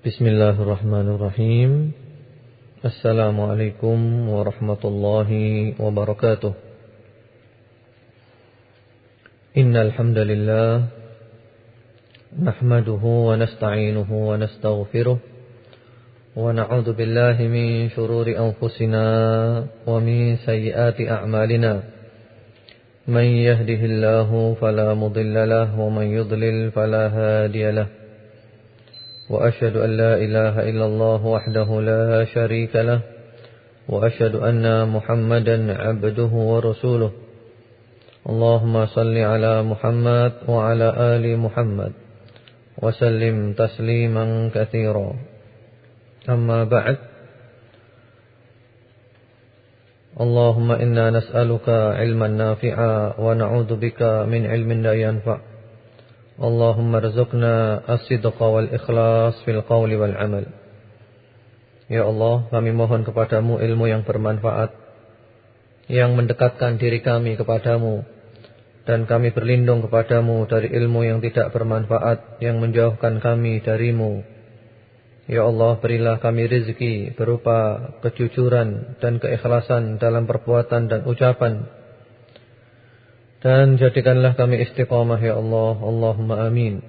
Bismillahirrahmanirrahim. Assalamualaikum warahmatullahi wabarakatuh. Innal hamdalillah nahmaduhu wa nasta'inuhu wa nastaghfiruh wa naudhu billahi min shururi anfusina wa min sayyiati a'malina. Man yahdihillahu fala mudilla lahu wa man yudlil fala وأشهد أن لا إله إلا الله وحده لا شريك له وأشهد أن محمدا عبده ورسوله اللهم صل على محمد وعلى آل محمد وسلم تسليما كثيرا أما بعد اللهم إنا نسألك علما نافعا ونعوذ بك من علم لا ينفع اللهم ارزقنا الصدق والإخلاص في القول والعمل Ya Allah, kami mohon kepadamu ilmu yang bermanfaat Yang mendekatkan diri kami kepadamu Dan kami berlindung kepadamu dari ilmu yang tidak bermanfaat Yang menjauhkan kami darimu Ya Allah berilah kami rezeki berupa kejujuran dan keikhlasan dalam perbuatan dan ucapan dan jadikanlah kami istiqamah ya Allah. Allahumma amin.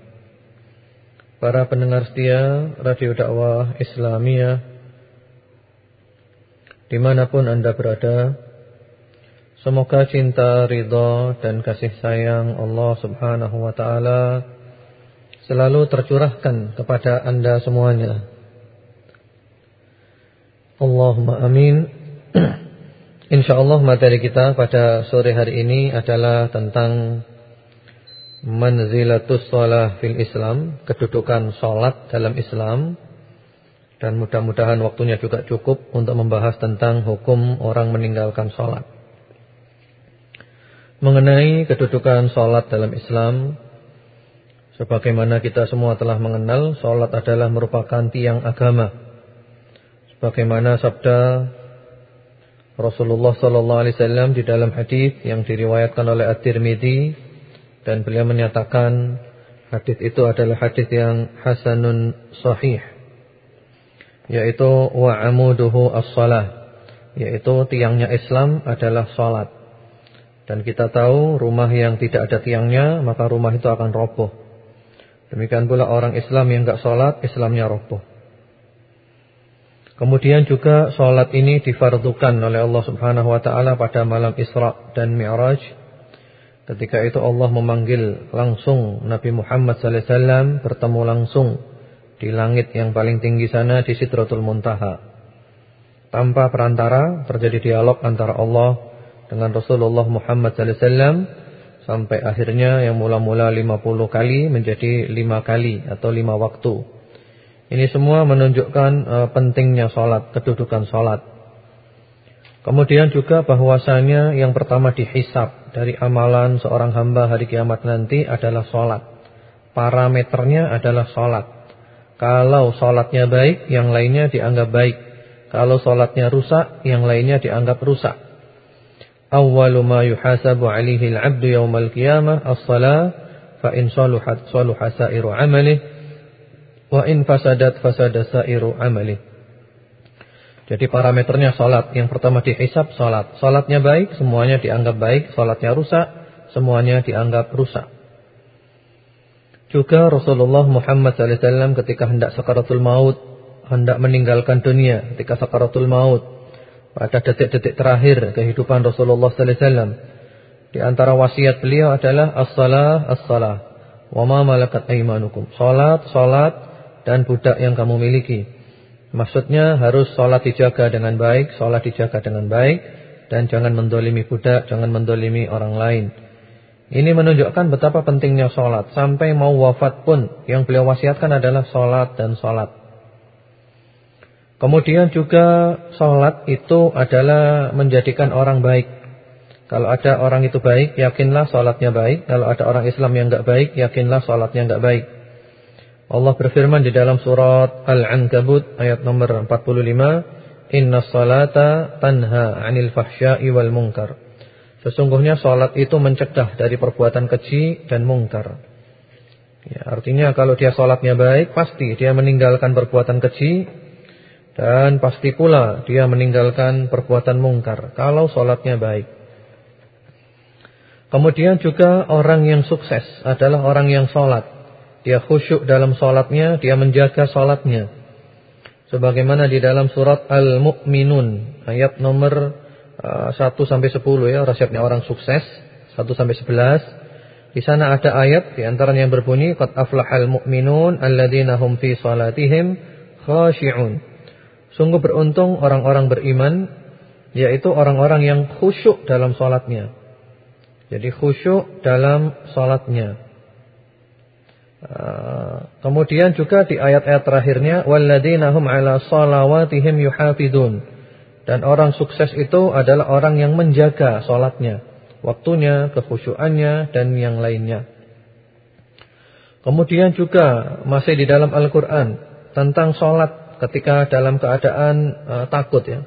Para pendengar setia Radio Dakwah Islamiyah Di mana pun anda berada Semoga cinta, ridha dan kasih sayang Allah subhanahu wa ta'ala Selalu tercurahkan kepada anda semuanya. Allahumma amin. InsyaAllah materi kita pada sore hari ini adalah tentang manzilatus sholah fil Islam, kedudukan sholat dalam Islam. Dan mudah-mudahan waktunya juga cukup untuk membahas tentang hukum orang meninggalkan sholat. Mengenai kedudukan sholat dalam Islam, sebagaimana kita semua telah mengenal, sholat adalah merupakan tiang agama Bagaimana sabda Rasulullah sallallahu alaihi wasallam di dalam hadis yang diriwayatkan oleh At-Tirmizi dan beliau menyatakan hadis itu adalah hadis yang hasanun sahih yaitu wa amuduhu as-salah yaitu tiangnya Islam adalah salat. Dan kita tahu rumah yang tidak ada tiangnya maka rumah itu akan roboh. Demikian pula orang Islam yang enggak salat Islamnya roboh Kemudian juga sholat ini difardukan oleh Allah subhanahu wa ta'ala pada malam Isra dan Mi'raj. Ketika itu Allah memanggil langsung Nabi Muhammad SAW bertemu langsung di langit yang paling tinggi sana di Sidratul Muntaha. Tanpa perantara terjadi dialog antara Allah dengan Rasulullah Muhammad SAW sampai akhirnya yang mula-mula 50 kali menjadi 5 kali atau 5 waktu. Ini semua menunjukkan uh, pentingnya sholat, kedudukan sholat. Kemudian juga bahwasanya yang pertama dihisap dari amalan seorang hamba hari kiamat nanti adalah sholat. Parameternya adalah sholat. Kalau sholatnya baik, yang lainnya dianggap baik. Kalau sholatnya rusak, yang lainnya dianggap rusak. Awwalu ma yuhasabu alihi al-'abdu yawmal qiyamah as-salah fa in saluhat 'amalihi Wa in fasadat fasada sairu amali. Jadi parameternya salat. Yang pertama dihisab salat. Salatnya baik, semuanya dianggap baik. Salatnya rusak, semuanya dianggap rusak. Juga Rasulullah Muhammad SAW ketika hendak sakaratul maut, hendak meninggalkan dunia, ketika sakaratul maut, pada detik-detik terakhir kehidupan Rasulullah SAW, di antara wasiat beliau adalah as-salah, as-salah, wa ma malakat aimanukum. Salat, salat, dan budak yang kamu miliki. Maksudnya harus sholat dijaga dengan baik, sholat dijaga dengan baik, dan jangan mendolimi budak, jangan mendolimi orang lain. Ini menunjukkan betapa pentingnya sholat. Sampai mau wafat pun, yang beliau wasiatkan adalah sholat dan sholat. Kemudian juga sholat itu adalah menjadikan orang baik. Kalau ada orang itu baik, yakinlah sholatnya baik. Kalau ada orang Islam yang enggak baik, yakinlah sholatnya enggak baik. Allah berfirman di dalam surat Al-Ankabut ayat nomor 45, "Inna salata tanha 'anil fahsya'i wal munkar." Sesungguhnya salat itu mencegah dari perbuatan keji dan mungkar. Ya, artinya kalau dia sholatnya baik, pasti dia meninggalkan perbuatan keji dan pasti pula dia meninggalkan perbuatan mungkar kalau sholatnya baik. Kemudian juga orang yang sukses adalah orang yang sholat. Dia khusyuk dalam sholatnya, dia menjaga sholatnya. Sebagaimana di dalam surat Al-Mu'minun ayat nomor uh, 1 sampai 10 ya, rasyatnya orang sukses 1 sampai 11. Di sana ada ayat di antaranya yang berbunyi qad aflahal mu'minun alladzina hum fi salatihim khashi'un. Sungguh beruntung orang-orang beriman yaitu orang-orang yang khusyuk dalam salatnya. Jadi khusyuk dalam salatnya. Uh, kemudian juga di ayat-ayat terakhirnya walladzina hum ala salawatihim yuhafidun. Dan orang sukses itu adalah orang yang menjaga salatnya waktunya, kekhusyuannya dan yang lainnya. Kemudian juga masih di dalam Al-Qur'an tentang sholat ketika dalam keadaan uh, takut ya.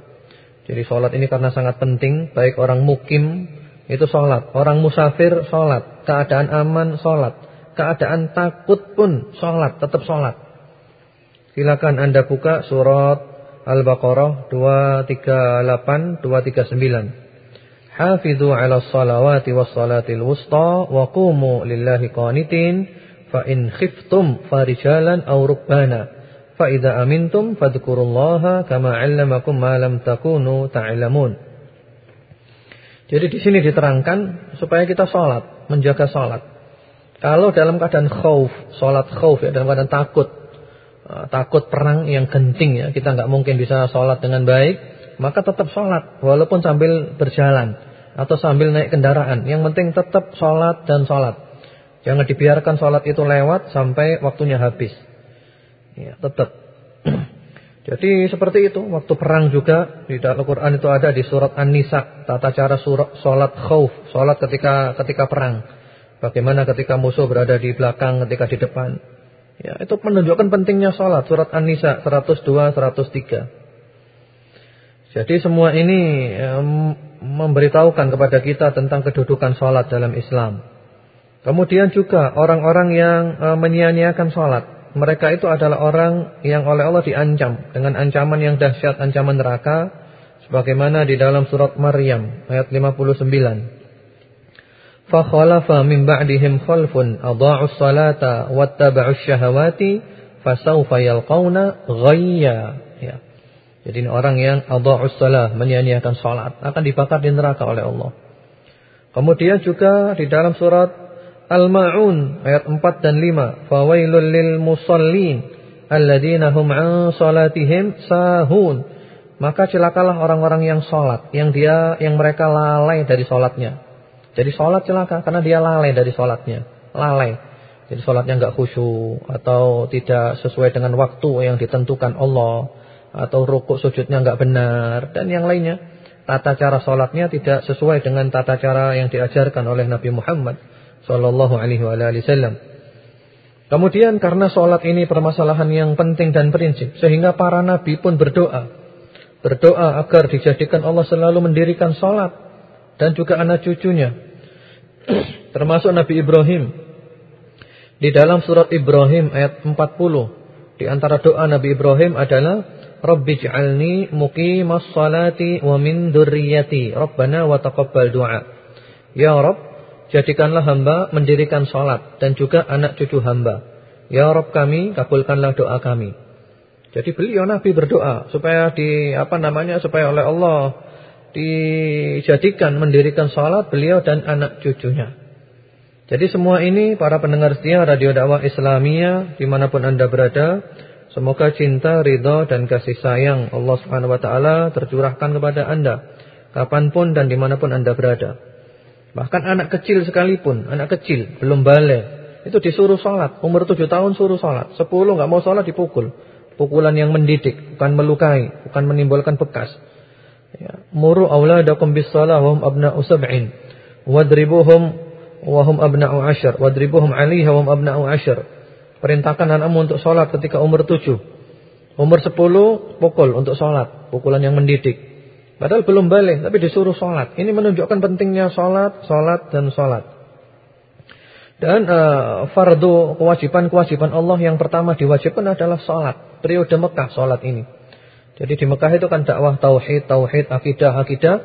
Jadi sholat ini karena sangat penting, baik orang mukim itu sholat, orang musafir sholat, keadaan aman sholat, keadaan takut pun sholat, tetap sholat. Silakan anda buka surat Al-Baqarah 238, 239. Hafidhu ala salawati was salatil wusta wa qumu lillahi qanitin fa in khiftum farijalan aw rukbana fa idza amintum fadhkurullaha kama 'allamakum ma lam takunu ta'lamun. Jadi di sini diterangkan supaya kita salat, menjaga salat. Kalau dalam keadaan khauf, salat khauf ya dalam keadaan takut, uh, takut perang yang genting ya, kita nggak mungkin bisa salat dengan baik maka tetap sholat walaupun sambil berjalan atau sambil naik kendaraan. Yang penting tetap sholat dan sholat. Jangan dibiarkan sholat itu lewat sampai waktunya habis. Ya, tetap. Jadi seperti itu. Waktu perang juga di dalam Al-Quran itu ada di surat An-Nisa. Tata cara surat sholat khauf. Sholat ketika ketika perang. Bagaimana ketika musuh berada di belakang, ketika di depan. Ya, itu menunjukkan pentingnya sholat. Surat An-Nisa 102, 103. Jadi semua ini memberitahukan kepada kita tentang kedudukan sholat dalam Islam. Kemudian juga orang-orang yang e, menyia-nyiakan sholat. Mereka itu adalah orang yang oleh Allah diancam dengan ancaman yang dahsyat, ancaman neraka. Sebagaimana di dalam surat Maryam ayat 59 fakhalafa min ba'dihim khalfun adha'us salata wattaba'us syahawati fasawfa yalqauna ghayya ya. Jadi ini orang yang adha'us salah menyanyiakan salat akan dibakar di neraka oleh Allah. Kemudian juga di dalam surat Al-Maun ayat 4 dan 5 fawailul lil musallin alladzina hum an salatihim sahun. Maka celakalah orang-orang yang salat yang dia yang mereka lalai dari salatnya. Jadi salat celaka karena dia lalai dari salatnya, lalai. Jadi salatnya enggak khusyuk atau tidak sesuai dengan waktu yang ditentukan Allah atau rukuk sujudnya enggak benar dan yang lainnya. Tata cara sholatnya tidak sesuai dengan tata cara yang diajarkan oleh Nabi Muhammad sallallahu alaihi wasallam. Kemudian karena sholat ini permasalahan yang penting dan prinsip sehingga para nabi pun berdoa. Berdoa agar dijadikan Allah selalu mendirikan sholat dan juga anak cucunya. Termasuk Nabi Ibrahim. Di dalam surat Ibrahim ayat 40 di antara doa Nabi Ibrahim adalah Rabbi ij'alni muqimas salati wa min dzurriyyati. Rabbana wa taqabbal du'a. Ya Rabb, jadikanlah hamba mendirikan salat dan juga anak cucu hamba. Ya Rabb kami, kabulkanlah doa kami. Jadi beliau Nabi berdoa supaya di apa namanya supaya oleh Allah dijadikan mendirikan salat beliau dan anak cucunya. Jadi semua ini para pendengar setia Radio Dakwah Islamiyah di mana pun anda berada Semoga cinta, ridha dan kasih sayang Allah Subhanahu wa taala tercurahkan kepada Anda kapan pun dan di mana pun Anda berada. Bahkan anak kecil sekalipun, anak kecil belum balik, itu disuruh sholat. Umur tujuh tahun suruh sholat. Sepuluh nggak mau sholat dipukul. Pukulan yang mendidik, bukan melukai, bukan menimbulkan bekas. Ya. Muru auladakum bis shalah wa hum abna'u sab'in. Wadribuhum wa hum abna'u ashar. Wadribuhum 'alaiha wa hum abna'u ashar. Perintahkan anakmu untuk sholat ketika umur tujuh. Umur sepuluh pukul untuk sholat. Pukulan yang mendidik. Padahal belum balik tapi disuruh sholat. Ini menunjukkan pentingnya sholat, sholat dan sholat. Dan uh, fardu kewajiban-kewajiban Allah yang pertama diwajibkan adalah sholat. Periode Mekah sholat ini. Jadi di Mekah itu kan dakwah tauhid, tauhid, akidah, akidah.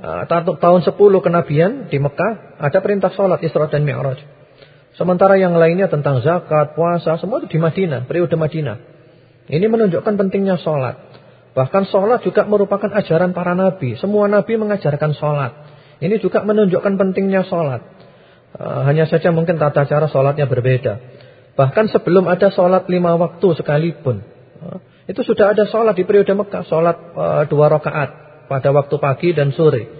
Uh, tahun 10 kenabian di Mekah ada perintah sholat Isra dan Mi'raj. Sementara yang lainnya tentang zakat, puasa, semua itu di Madinah, periode Madinah. Ini menunjukkan pentingnya sholat. Bahkan sholat juga merupakan ajaran para nabi. Semua nabi mengajarkan sholat. Ini juga menunjukkan pentingnya sholat. Uh, hanya saja mungkin tata cara sholatnya berbeda. Bahkan sebelum ada sholat lima waktu sekalipun. Itu sudah ada sholat di periode Mekah. Sholat uh, dua rakaat pada waktu pagi dan sore.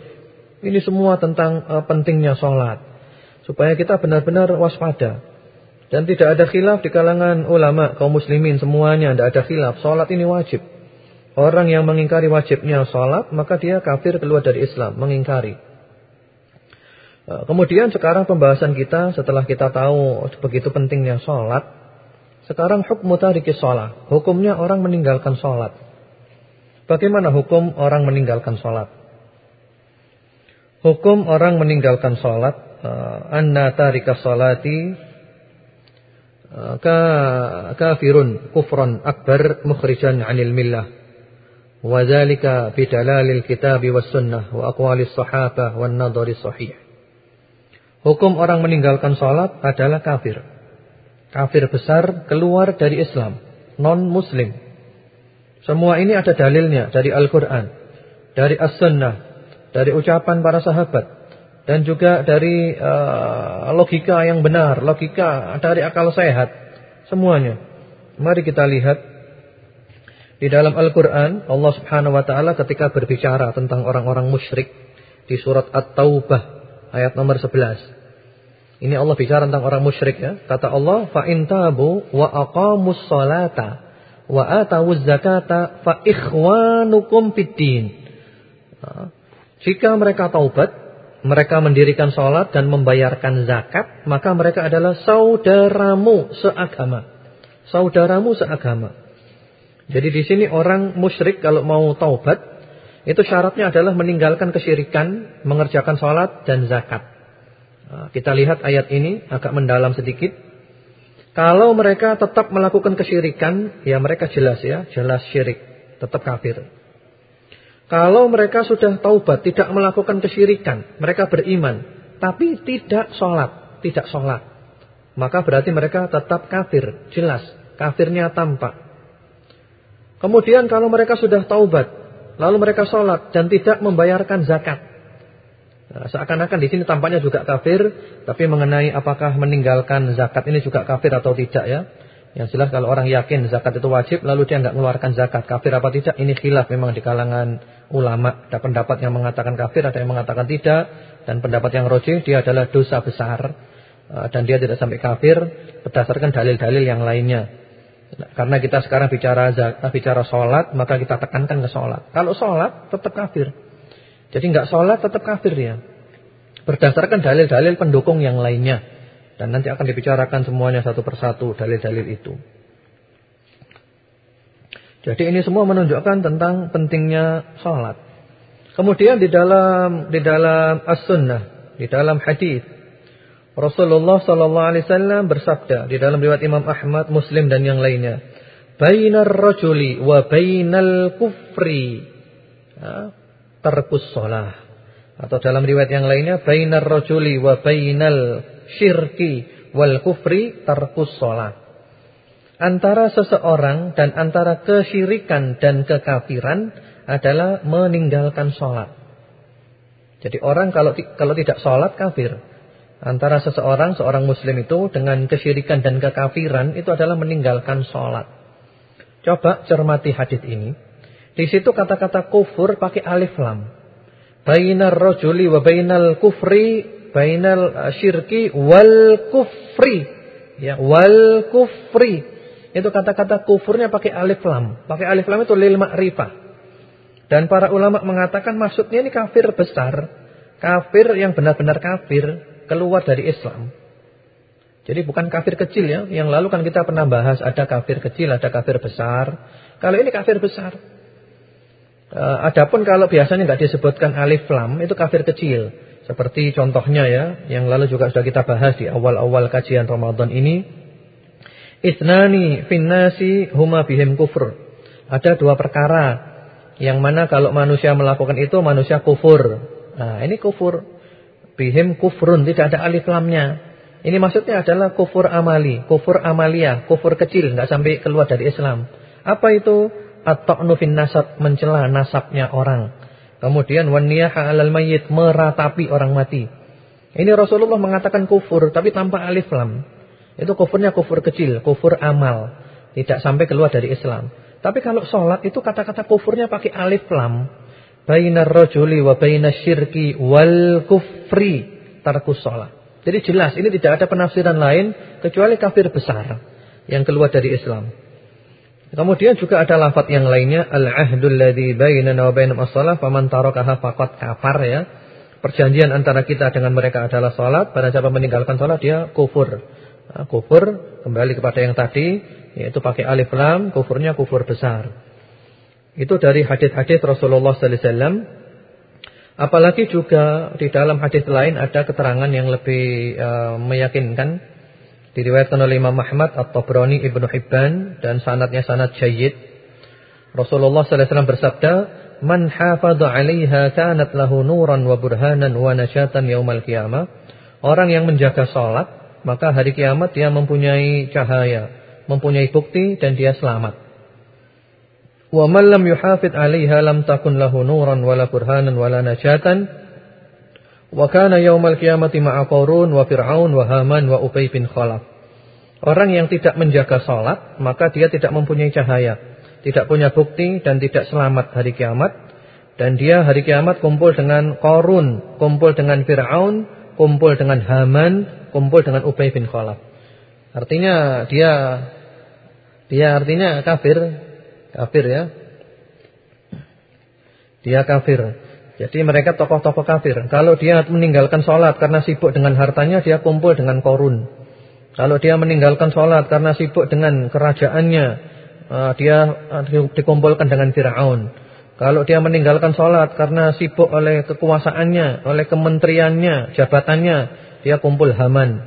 Ini semua tentang uh, pentingnya sholat. Supaya kita benar-benar waspada. Dan tidak ada khilaf di kalangan ulama, kaum muslimin semuanya. Tidak ada khilaf. Sholat ini wajib. Orang yang mengingkari wajibnya sholat, maka dia kafir keluar dari Islam. Mengingkari. Eh, kemudian sekarang pembahasan kita setelah kita tahu begitu pentingnya sholat. Sekarang hukum tarikis sholat. Hukumnya orang meninggalkan sholat. Bagaimana hukum orang meninggalkan sholat? Hukum orang meninggalkan sholat. Uh, anna tarikas sholati uh, ka, kafirun kufran akbar mukhrijan anil millah. Wadzalika bidalalil kitabi was sunnah wa aqwalis sahabah wan nadhari sahih. Hukum orang meninggalkan sholat adalah kafir. Kafir besar keluar dari Islam. Non-muslim. Semua ini ada dalilnya dari Al-Quran. Dari As-Sunnah. Dari ucapan para sahabat. Dan juga dari uh, logika yang benar. Logika dari akal sehat. Semuanya. Mari kita lihat. Di dalam Al-Quran. Allah subhanahu wa ta'ala ketika berbicara tentang orang-orang musyrik. Di surat At-Taubah ayat nomor 11. Ini Allah bicara tentang orang musyrik ya. Kata Allah, fa in tabu wa aqamus salata wa atawuz zakata fa ikhwanukum fiddin. Nah, jika mereka taubat, mereka mendirikan salat dan membayarkan zakat, maka mereka adalah saudaramu seagama. Saudaramu seagama. Jadi di sini orang musyrik kalau mau taubat itu syaratnya adalah meninggalkan kesyirikan, mengerjakan sholat dan zakat. Nah, kita lihat ayat ini agak mendalam sedikit. Kalau mereka tetap melakukan kesyirikan, ya mereka jelas ya, jelas syirik, tetap kafir. Kalau mereka sudah taubat, tidak melakukan kesyirikan, mereka beriman, tapi tidak sholat, tidak sholat. Maka berarti mereka tetap kafir, jelas, kafirnya tampak. Kemudian kalau mereka sudah taubat, Lalu mereka sholat dan tidak membayarkan zakat. Nah, Seakan-akan di sini tampaknya juga kafir, tapi mengenai apakah meninggalkan zakat ini juga kafir atau tidak ya. Yang jelas kalau orang yakin zakat itu wajib, lalu dia nggak mengeluarkan zakat, kafir apa tidak? Ini khilaf memang di kalangan ulama. Ada pendapat yang mengatakan kafir, ada yang mengatakan tidak, dan pendapat yang rojih dia adalah dosa besar eh, dan dia tidak sampai kafir berdasarkan dalil-dalil yang lainnya. Karena kita sekarang bicara bicara sholat, maka kita tekankan ke sholat. Kalau sholat, tetap kafir. Jadi nggak sholat, tetap kafir ya. Berdasarkan dalil-dalil pendukung yang lainnya. Dan nanti akan dibicarakan semuanya satu persatu dalil-dalil itu. Jadi ini semua menunjukkan tentang pentingnya sholat. Kemudian di dalam di dalam as-sunnah, di dalam hadis Rasulullah sallallahu alaihi wasallam bersabda di dalam riwayat Imam Ahmad, Muslim dan yang lainnya, "Bainar rajuli wa bainal kufri tarkus shalah." Atau dalam riwayat yang lainnya, "Bainar rajuli wa bainal syirki wal kufri tarkus shalah." Antara seseorang dan antara kesyirikan dan kekafiran adalah meninggalkan sholat. Jadi orang kalau kalau tidak sholat kafir antara seseorang, seorang muslim itu dengan kesyirikan dan kekafiran itu adalah meninggalkan sholat. Coba cermati hadis ini. Di situ kata-kata kufur pakai alif lam. Bainar rojuli wa bainal kufri, bainal uh, syirki wal kufri. Ya, wal kufri. Itu kata-kata kufurnya pakai alif lam. Pakai alif lam itu lil ma'rifah. Dan para ulama mengatakan maksudnya ini kafir besar. Kafir yang benar-benar kafir keluar dari Islam. Jadi bukan kafir kecil ya. Yang lalu kan kita pernah bahas ada kafir kecil, ada kafir besar. Kalau ini kafir besar. E, adapun kalau biasanya nggak disebutkan alif lam itu kafir kecil. Seperti contohnya ya, yang lalu juga sudah kita bahas di awal-awal kajian Ramadan ini. Isnani finnasi huma bihim kufur. Ada dua perkara yang mana kalau manusia melakukan itu manusia kufur. Nah, ini kufur. Bihim kufrun, tidak ada alif lamnya. Ini maksudnya adalah kufur amali, kufur amalia, kufur kecil, nggak sampai keluar dari Islam. Apa itu? At-ta'nu fin nasab, mencela nasabnya orang. Kemudian waniyaha 'alal mayyit meratapi orang mati. Ini Rasulullah mengatakan kufur tapi tanpa alif lam. Itu kufurnya kufur kecil, kufur amal, tidak sampai keluar dari Islam. Tapi kalau sholat itu kata-kata kufurnya pakai alif lam. Bainar rajuli wa bainas syirki wal kufri tarkus sholat. Jadi jelas ini tidak ada penafsiran lain kecuali kafir besar yang keluar dari Islam. Kemudian juga ada lafaz yang lainnya al-ahdul ladzi bainana wa bainahum as-shalah faman tarakaha faqad kafar ya. Perjanjian antara kita dengan mereka adalah salat, pada siapa meninggalkan salat dia kufur. Nah, kufur kembali kepada yang tadi yaitu pakai alif lam, kufurnya kufur besar. Itu dari hadis-hadis Rasulullah sallallahu alaihi wasallam. Apalagi juga di dalam hadis lain ada keterangan yang lebih uh, meyakinkan Diriwayatkan oleh Imam Ahmad At-Tabrani Ibnu Hibban dan sanadnya sanad jayyid. Rasulullah sallallahu alaihi wasallam bersabda, "Man hafadha 'alaiha kanat lahu nuran wa burhanan wa nasyatan yaumal qiyamah." Orang yang menjaga salat, maka hari kiamat dia mempunyai cahaya, mempunyai bukti dan dia selamat. Wa man lam yuhafid 'alaiha lam takun lahu nuran wala burhanan wala nasyatan Wa kana yaumal qiyamati ma'a Qarun wa Fir'aun wa Haman wa Ubay bin Khalaf. Orang yang tidak menjaga salat, maka dia tidak mempunyai cahaya, tidak punya bukti dan tidak selamat hari kiamat. Dan dia hari kiamat kumpul dengan Qarun, kumpul dengan Fir'aun, kumpul dengan Haman, kumpul dengan Ubay bin Khalaf. Artinya dia dia artinya kafir, kafir ya. Dia kafir. Jadi mereka tokoh-tokoh kafir. Kalau dia meninggalkan sholat karena sibuk dengan hartanya, dia kumpul dengan korun. Kalau dia meninggalkan sholat karena sibuk dengan kerajaannya, eh, dia eh, dikumpulkan dengan Fir'aun. Kalau dia meninggalkan sholat karena sibuk oleh kekuasaannya, oleh kementeriannya, jabatannya, dia kumpul Haman.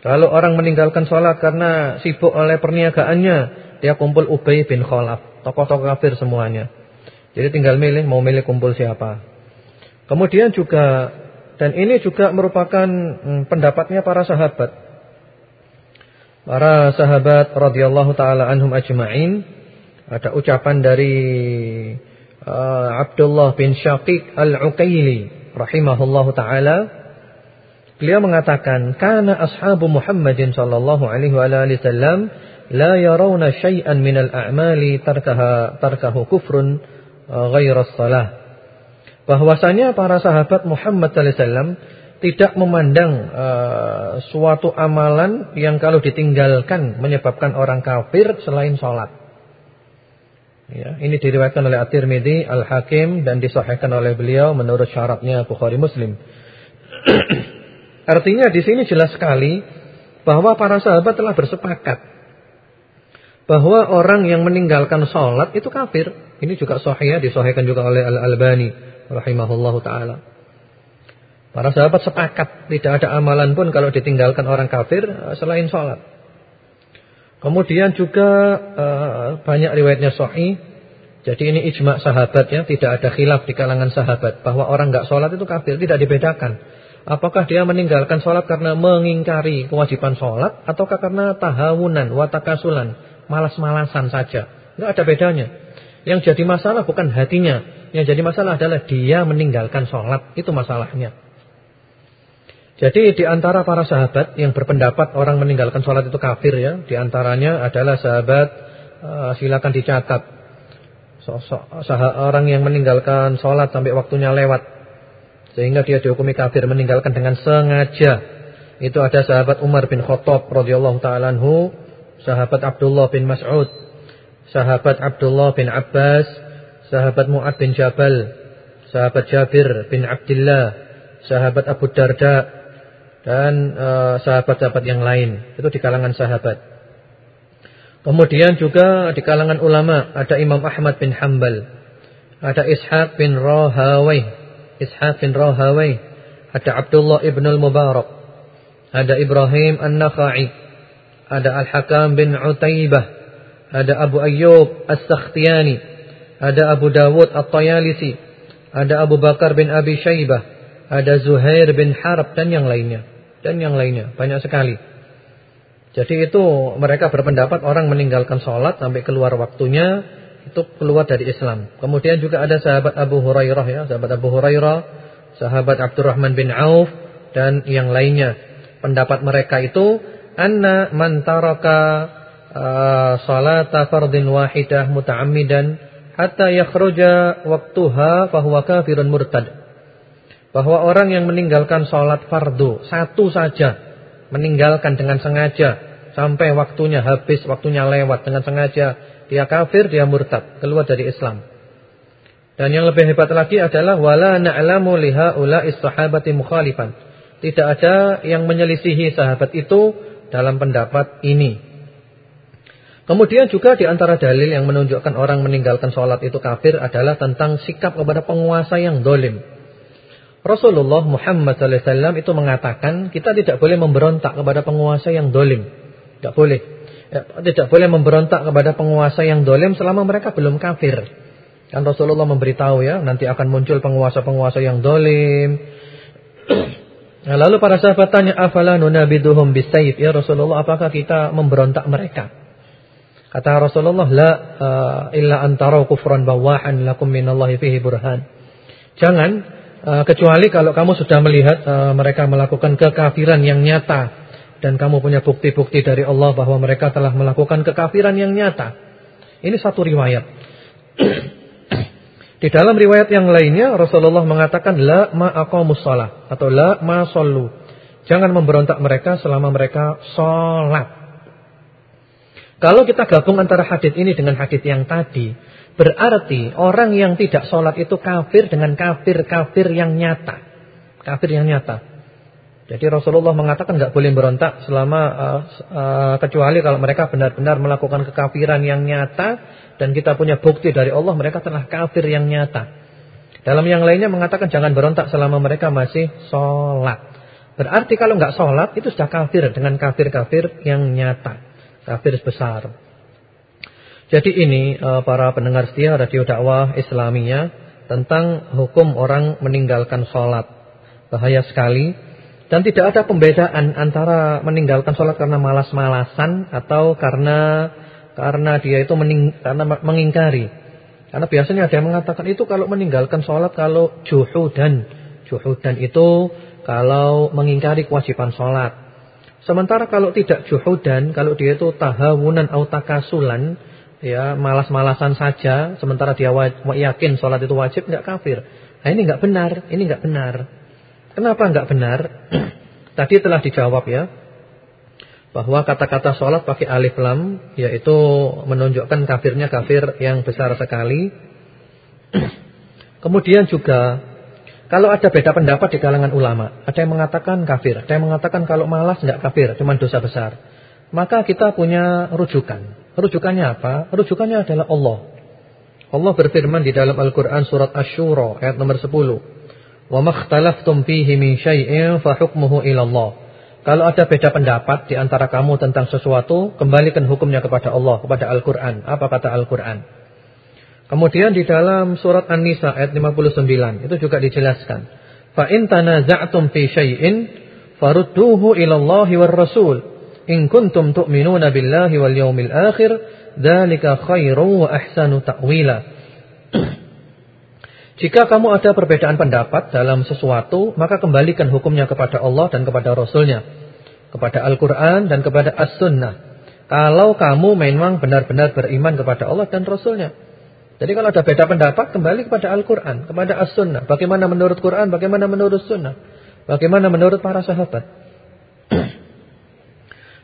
Kalau orang meninggalkan sholat karena sibuk oleh perniagaannya, dia kumpul Ubay bin Khalaf. Tokoh-tokoh kafir semuanya. Jadi tinggal milih, mau milih kumpul siapa. Kemudian juga dan ini juga merupakan hmm, pendapatnya para sahabat. Para sahabat radhiyallahu taala anhum ajma'in. Ada ucapan dari uh, Abdullah bin Syaqiq Al-Uqaili rahimahullahu taala. Beliau mengatakan kana ashabu Muhammadin sallallahu alaihi wa alihi wasallam la yarawna syai'an minal a'mali tarkaha tarkahu kufrun uh, ghairas salah bahwasanya para sahabat Muhammad SAW tidak memandang uh, suatu amalan yang kalau ditinggalkan menyebabkan orang kafir selain sholat. Ya, ini diriwayatkan oleh At-Tirmidzi, Al-Hakim dan disahihkan oleh beliau menurut syaratnya Bukhari Muslim. Artinya di sini jelas sekali bahwa para sahabat telah bersepakat bahwa orang yang meninggalkan sholat itu kafir. Ini juga sahih ya, disahihkan juga oleh Al-Albani rahimahullahu taala. Para sahabat sepakat tidak ada amalan pun kalau ditinggalkan orang kafir eh, selain sholat. Kemudian juga uh, banyak riwayatnya sahih. Jadi ini ijma sahabat ya, tidak ada khilaf di kalangan sahabat bahwa orang nggak sholat itu kafir, tidak dibedakan. Apakah dia meninggalkan sholat karena mengingkari kewajiban sholat ataukah karena tahawunan, watakasulan, malas-malasan saja. Enggak ada bedanya. Yang jadi masalah bukan hatinya, yang jadi masalah adalah dia meninggalkan sholat. Itu masalahnya. Jadi di antara para sahabat yang berpendapat orang meninggalkan sholat itu kafir ya. Di antaranya adalah sahabat, uh, silakan dicatat. Sosok, orang yang meninggalkan sholat sampai waktunya lewat. Sehingga dia dihukumi kafir meninggalkan dengan sengaja. Itu ada sahabat Umar bin Khattab radhiyallahu taala anhu, sahabat Abdullah bin Mas'ud, sahabat Abdullah bin Abbas, sahabat Mu'ad bin Jabal, sahabat Jabir bin Abdullah, sahabat Abu Darda dan eh, sahabat-sahabat yang lain. Itu di kalangan sahabat. Kemudian juga di kalangan ulama ada Imam Ahmad bin Hambal, ada Ishaq bin Rahawai, Ishaq bin Rahawai, ada Abdullah ibn al-Mubarak, ada Ibrahim an-Nakhai, ada Al-Hakam bin Utaibah, ada Abu Ayyub as-Sakhtiyani, ada Abu Dawud at-Tayalisi, ada Abu Bakar bin Abi Shaybah, ada Zuhair bin Harb dan yang lainnya. Dan yang lainnya, banyak sekali. Jadi itu mereka berpendapat orang meninggalkan sholat sampai keluar waktunya itu keluar dari Islam. Kemudian juga ada sahabat Abu Hurairah ya, sahabat Abu Hurairah, sahabat Abdurrahman bin Auf dan yang lainnya. Pendapat mereka itu anna man taraka uh, salata fardin wahidah muta'ammidan hatta yakhruja waktuha fahuwa kafirun murtad. Bahwa orang yang meninggalkan sholat fardu satu saja, meninggalkan dengan sengaja sampai waktunya habis, waktunya lewat dengan sengaja, dia kafir, dia murtad, keluar dari Islam. Dan yang lebih hebat lagi adalah wala na'lamu liha ula'is sahabati mukhalifan. Tidak ada yang menyelisihi sahabat itu dalam pendapat ini. Kemudian juga di antara dalil yang menunjukkan orang meninggalkan sholat itu kafir adalah tentang sikap kepada penguasa yang dolim. Rasulullah Muhammad SAW itu mengatakan kita tidak boleh memberontak kepada penguasa yang dolim. Tidak boleh. Ya, tidak boleh memberontak kepada penguasa yang dolim selama mereka belum kafir. Kan Rasulullah memberitahu ya, nanti akan muncul penguasa-penguasa yang dolim. nah, lalu para sahabat tanya, afala nunabiduhum bisayf? Ya Rasulullah, apakah kita memberontak mereka? Kata Rasulullah, la uh, illa antara kufran bawahan lakum minallahi fihi burhan. Jangan Eh, kecuali kalau kamu sudah melihat uh, mereka melakukan kekafiran yang nyata dan kamu punya bukti-bukti dari Allah bahwa mereka telah melakukan kekafiran yang nyata. Ini satu riwayat. Di dalam riwayat yang lainnya Rasulullah mengatakan la ma aqamus shalah atau la ma sallu. Jangan memberontak mereka selama mereka salat. Kalau kita gabung antara hadis ini dengan hadis yang tadi, Berarti orang yang tidak sholat itu kafir dengan kafir-kafir yang nyata. Kafir yang nyata. Jadi Rasulullah mengatakan nggak boleh berontak selama uh, uh, kecuali kalau mereka benar-benar melakukan kekafiran yang nyata dan kita punya bukti dari Allah mereka telah kafir yang nyata. Dalam yang lainnya mengatakan jangan berontak selama mereka masih sholat. Berarti kalau nggak sholat itu sudah kafir dengan kafir-kafir yang nyata, kafir besar. Jadi ini eh, para pendengar setia radio dakwah Islamiyah tentang hukum orang meninggalkan sholat. Bahaya sekali. Dan tidak ada pembedaan antara meninggalkan sholat karena malas-malasan atau karena karena dia itu mening, karena mengingkari. Karena biasanya ada yang mengatakan itu kalau meninggalkan sholat kalau juhudan. Juhudan itu kalau mengingkari kewajiban sholat. Sementara kalau tidak juhudan, kalau dia itu tahawunan atau takasulan, ya malas-malasan saja sementara dia yakin sholat itu wajib nggak kafir. Nah ini nggak benar, ini nggak benar. Kenapa nggak benar? Tadi telah dijawab ya bahwa kata-kata sholat pakai alif lam yaitu menunjukkan kafirnya kafir yang besar sekali. Kemudian juga kalau ada beda pendapat di kalangan ulama, ada yang mengatakan kafir, ada yang mengatakan kalau malas nggak kafir, cuma dosa besar. Maka kita punya rujukan. Rujukannya apa? Rujukannya adalah Allah. Allah berfirman di dalam Al-Quran surat Ash-Shura ayat nomor 10. Wa makhtalaftum fihi min syai'in fa hukmuhu. Kalau ada beda pendapat di antara kamu tentang sesuatu, kembalikan hukumnya kepada Allah, kepada Al-Quran. Apa kata Al-Quran? Kemudian di dalam surat An-Nisa ayat 59 itu juga dijelaskan. Fa in tanaza'tum fi syai'in farudduhu ilallahi war rasul In kuntum tu'minuna billahi wal yawmil akhir, dzalika khairu wa ahsanu ta'wila. Jika kamu ada perbedaan pendapat dalam sesuatu, maka kembalikan hukumnya kepada Allah dan kepada Rasulnya. Kepada Al-Quran dan kepada As-Sunnah. Kalau kamu memang benar-benar beriman kepada Allah dan Rasulnya. Jadi kalau ada beda pendapat, kembali kepada Al-Quran, kepada As-Sunnah. Bagaimana menurut Quran, bagaimana menurut Sunnah. Bagaimana menurut para sahabat.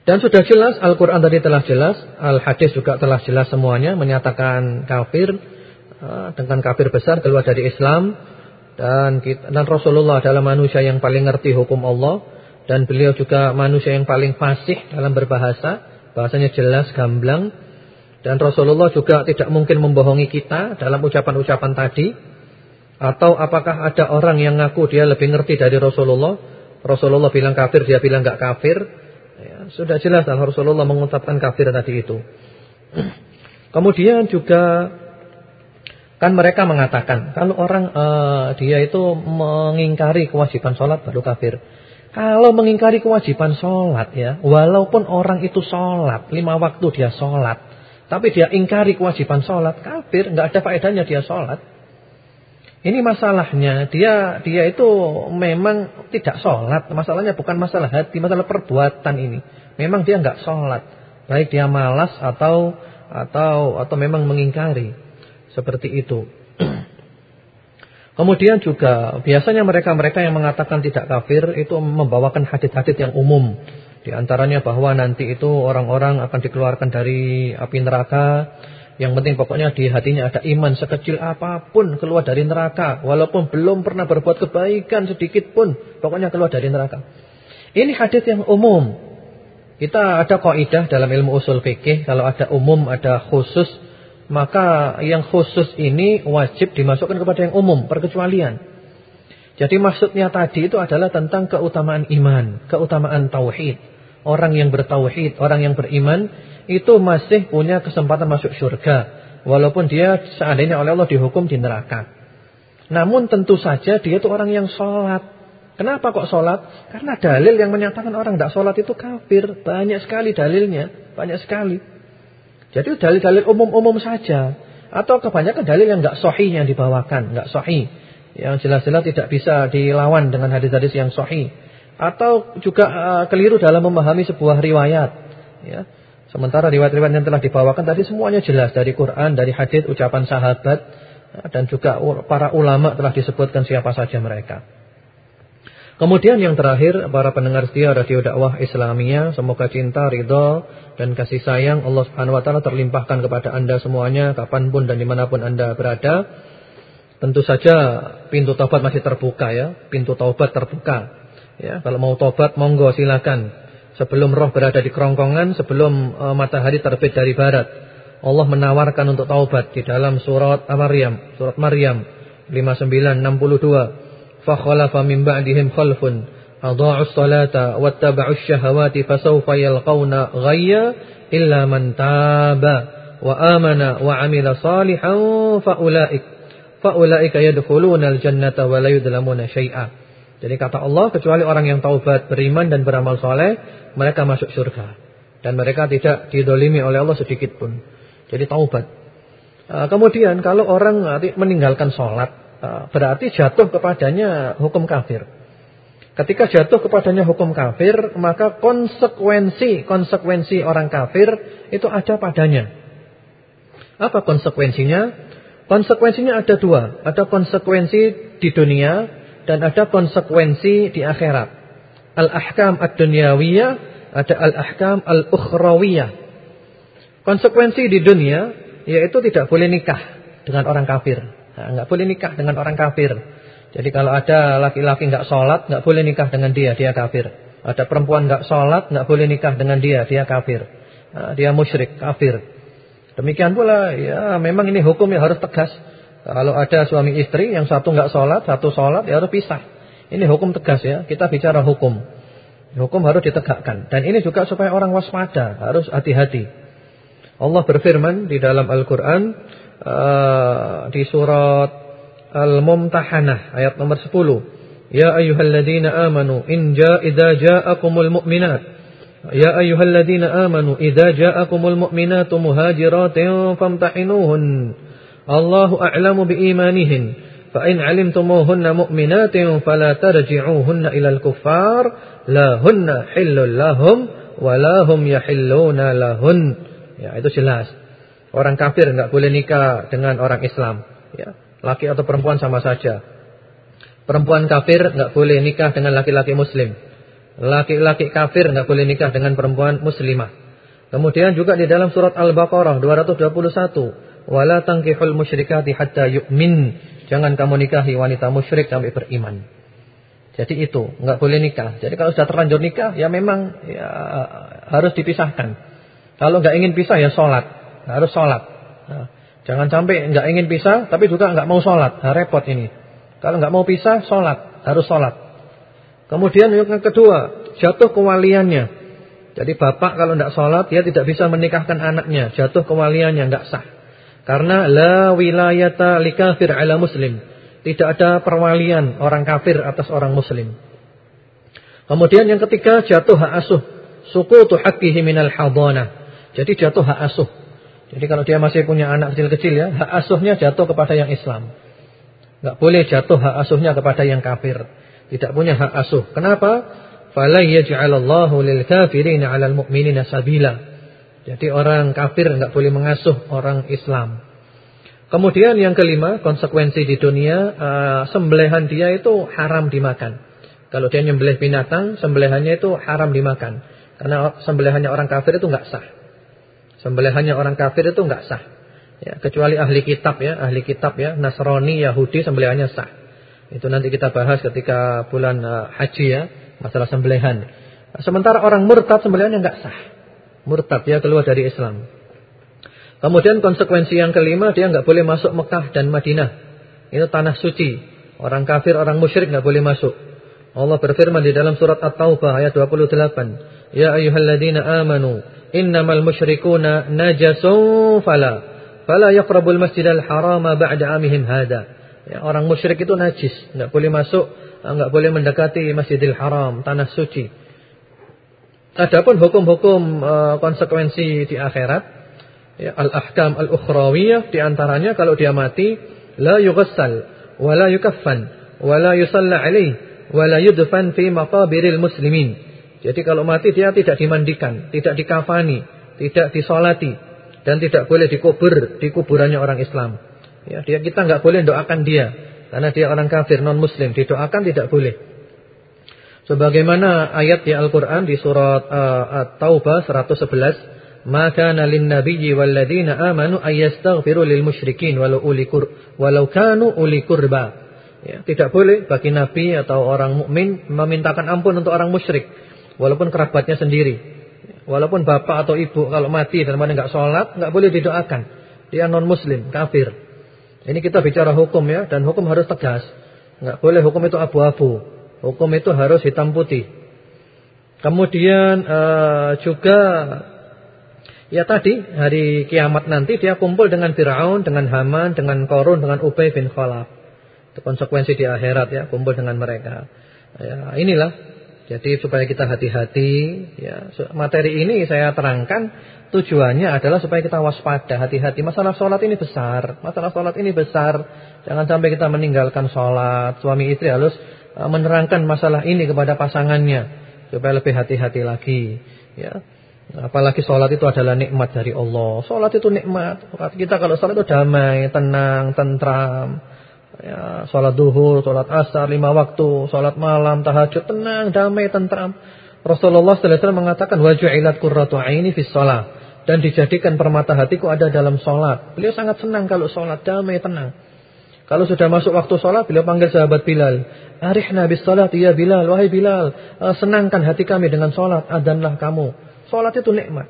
Dan sudah jelas Al-Quran tadi telah jelas, Al-Hadis juga telah jelas semuanya menyatakan kafir eh, dengan kafir besar keluar dari Islam dan kita, dan Rasulullah adalah manusia yang paling ngerti hukum Allah dan beliau juga manusia yang paling fasih dalam berbahasa, bahasanya jelas gamblang dan Rasulullah juga tidak mungkin membohongi kita dalam ucapan-ucapan tadi. Atau apakah ada orang yang ngaku dia lebih ngerti dari Rasulullah? Rasulullah bilang kafir, dia bilang enggak kafir. Ya, sudah jelas dan Rasulullah mengucapkan kafir tadi itu. Kemudian juga kan mereka mengatakan kalau orang uh, dia itu mengingkari kewajiban sholat baru kafir. Kalau mengingkari kewajiban sholat ya, walaupun orang itu sholat lima waktu dia sholat, tapi dia ingkari kewajiban sholat kafir, nggak ada faedahnya dia sholat. Ini masalahnya dia dia itu memang tidak sholat. Masalahnya bukan masalah hati, masalah perbuatan ini. Memang dia nggak sholat, baik dia malas atau atau atau memang mengingkari seperti itu. Kemudian juga biasanya mereka-mereka yang mengatakan tidak kafir itu membawakan hadis-hadis yang umum. Di antaranya bahwa nanti itu orang-orang akan dikeluarkan dari api neraka. Yang penting pokoknya di hatinya ada iman sekecil apa pun keluar dari neraka. Walaupun belum pernah berbuat kebaikan sedikit pun. Pokoknya keluar dari neraka. Ini hadis yang umum. Kita ada kaidah dalam ilmu usul fikih. Kalau ada umum ada khusus maka yang khusus ini wajib dimasukkan kepada yang umum, perkecualian. Jadi maksudnya tadi itu adalah tentang keutamaan iman, keutamaan tauhid. Orang yang bertauhid, orang yang beriman itu masih punya kesempatan masuk surga walaupun dia seandainya oleh Allah dihukum di neraka. Namun tentu saja dia itu orang yang sholat. Kenapa kok sholat? Karena dalil yang menyatakan orang tidak sholat itu kafir. Banyak sekali dalilnya, banyak sekali. Jadi dalil-dalil umum-umum saja. Atau kebanyakan dalil yang enggak sahih yang dibawakan, enggak sahih. Yang jelas-jelas tidak bisa dilawan dengan hadis-hadis yang sahih. Atau juga uh, keliru dalam memahami sebuah riwayat. Ya. Sementara riwayat-riwayat yang telah dibawakan tadi semuanya jelas dari Quran, dari hadis, ucapan sahabat ya, dan juga para ulama telah disebutkan siapa saja mereka. Kemudian yang terakhir para pendengar setia radio dakwah Islamia, semoga cinta, ridho dan kasih sayang Allah Subhanahu wa taala terlimpahkan kepada Anda semuanya kapan pun dan di mana pun Anda berada. Tentu saja pintu taubat masih terbuka ya, pintu taubat terbuka. Ya, kalau mau tobat monggo silakan. Sebelum roh berada di kerongkongan, sebelum uh, matahari terbit dari barat, Allah menawarkan untuk taubat di dalam surat Maryam, surat Maryam 5962. Min ba'dihim khalfun syahawati fasawfa yalqauna ghayya illa man taba wa amana wa 'amila salihan yadkhuluna al-jannata. Jadi kata Allah kecuali orang yang taubat, beriman dan beramal soleh, mereka masuk surga. Dan mereka tidak didolimi oleh Allah sedikit pun. Jadi taubat. Kemudian kalau orang meninggalkan sholat, Eh, berarti jatuh kepadanya hukum kafir. Ketika jatuh kepadanya hukum kafir, maka konsekuensi konsekuensi orang kafir itu ada padanya. Apa konsekuensinya? Konsekuensinya ada dua. Ada konsekuensi di dunia dan ada konsekuensi di akhirat. Al-ahkam ad-dunyawiyah, ada al-ahkam al-ukhrawiyah. Konsekuensi di dunia yaitu tidak boleh nikah dengan orang kafir. Nah, enggak boleh nikah dengan orang kafir. Jadi kalau ada laki-laki enggak sholat, enggak boleh nikah dengan dia, dia kafir. Ada perempuan enggak sholat, enggak boleh nikah dengan dia, dia kafir. Nah, dia musyrik, kafir. Demikian pula, ya memang ini hukum yang harus tegas. Kalau ada suami istri yang satu enggak sholat, satu sholat, ya harus pisah. Ini hukum tegas ya, kita bicara hukum. Hukum harus ditegakkan. Dan ini juga supaya orang waspada, harus hati-hati. Allah berfirman di dalam Al-Quran, uh, di surat Al-Mumtahanah ayat nomor 10. Ya ayyuhalladzina amanu in idza ja'akumul mu'minat Ya ayyuhalladzina amanu idza ja'akumul mu'minatu muhajiratin famtahinuhun Allahu a'lamu biimanihin fa in 'alimtumuhunna mu'minatin fala tarji'uhunna ilal kuffar la hunna hillul lahum wa la hum yahilluna lahun ya itu jelas Orang kafir nggak boleh nikah dengan orang Islam. Ya. Laki atau perempuan sama saja. Perempuan kafir nggak boleh nikah dengan laki-laki muslim. Laki-laki kafir nggak boleh nikah dengan perempuan muslimah. Kemudian juga di dalam surat Al-Baqarah 221, wala tankihul musyrikati hatta yu'min. Jangan kamu nikahi wanita musyrik sampai beriman. Jadi itu, nggak boleh nikah. Jadi kalau sudah terlanjur nikah, ya memang ya, harus dipisahkan. Kalau nggak ingin pisah ya sholat harus sholat. Nah, jangan sampai nggak ingin pisah, tapi juga nggak mau sholat. Nah, repot ini. Kalau nggak mau pisah, sholat. Harus sholat. Kemudian yang kedua, jatuh kewaliannya. Jadi bapak kalau tidak sholat, dia tidak bisa menikahkan anaknya. Jatuh kewaliannya, nggak sah. Karena la wilayata li kafir ala muslim. Tidak ada perwalian orang kafir atas orang muslim. Kemudian yang ketiga, jatuh hak asuh. Sukutu haqqihi minal hadana. Jadi jatuh hak asuh. Jadi kalau dia masih punya anak kecil-kecil ya, hak asuhnya jatuh kepada yang Islam. Enggak boleh jatuh hak asuhnya kepada yang kafir. Tidak punya hak asuh. Kenapa? Fala yaj'alallahu lil kafirin 'alal mu'minina sabila. Jadi orang kafir enggak boleh mengasuh orang Islam. Kemudian yang kelima, konsekuensi di dunia uh, sembelihan dia itu haram dimakan. Kalau dia nyembelih binatang, sembelihannya itu haram dimakan. Karena sembelihannya orang kafir itu enggak sah. Sembelihannya orang kafir itu enggak sah. Ya, kecuali ahli kitab ya, ahli kitab ya, Nasrani, Yahudi sembelihannya sah. Itu nanti kita bahas ketika bulan uh, haji ya, masalah sembelihan. Sementara orang murtad sembelihannya enggak sah. Murtad ya keluar dari Islam. Kemudian konsekuensi yang kelima dia enggak boleh masuk Mekah dan Madinah. Itu tanah suci. Orang kafir, orang musyrik enggak boleh masuk. Allah berfirman di dalam surat At-Taubah ayat 28, "Ya ayyuhalladzina amanu innamal musyrikuuna najasun fala fala yaqrabul masjidal harama ba'da amihim hada. Ya, orang musyrik itu najis, enggak boleh masuk, enggak boleh mendekati Masjidil Haram, tanah suci. Adapun hukum-hukum uh, konsekuensi di akhirat, ya, al-ahkam al-ukhrawiyah di antaranya kalau dia mati la yughassal wa la yukaffan wa la yusalla alaih wa la yudfan fi maqabiril muslimin. Jadi kalau mati dia tidak dimandikan, tidak dikafani, tidak disolati dan tidak boleh dikubur di kuburannya orang Islam. Ya, dia kita nggak boleh doakan dia karena dia orang kafir non muslim, didoakan tidak boleh. Sebagaimana ayat di Al-Qur'an di surat uh, At-Taubah 111, "Maka nalin nabiyyi wal ladzina amanu ayastaghfiru lil musyrikin walau uli kur walau kanu uli kurba." Ya, tidak boleh bagi nabi atau orang mukmin memintakan ampun untuk orang musyrik walaupun kerabatnya sendiri. Walaupun bapak atau ibu kalau mati dan mana nggak sholat, nggak boleh didoakan. Dia non muslim, kafir. Ini kita bicara hukum ya, dan hukum harus tegas. Nggak boleh hukum itu abu-abu. Hukum itu harus hitam putih. Kemudian uh, juga ya tadi hari kiamat nanti dia kumpul dengan Firaun, dengan Haman, dengan Korun, dengan Ubay bin Khalaf. Itu konsekuensi di akhirat ya, kumpul dengan mereka. Ya, inilah jadi supaya kita hati-hati ya. Materi ini saya terangkan tujuannya adalah supaya kita waspada, hati-hati. Masalah sholat ini besar, masalah sholat ini besar. Jangan sampai kita meninggalkan sholat. Suami istri harus menerangkan masalah ini kepada pasangannya supaya lebih hati-hati lagi. Ya. Apalagi sholat itu adalah nikmat dari Allah. Sholat itu nikmat. Kita kalau sholat itu damai, tenang, tentram. Ya, sholat duhur, sholat asar, lima waktu, sholat malam, tahajud, tenang, damai, tentram. Rasulullah SAW mengatakan, waju'ilat kurratu aini fis sholat. Dan dijadikan permata hatiku ada dalam sholat. Beliau sangat senang kalau sholat, damai, tenang. Kalau sudah masuk waktu sholat, beliau panggil sahabat Bilal. Arihna bis sholat, ya Bilal, wahai Bilal. Eh, senangkan hati kami dengan sholat, adanlah kamu. Sholat itu nikmat.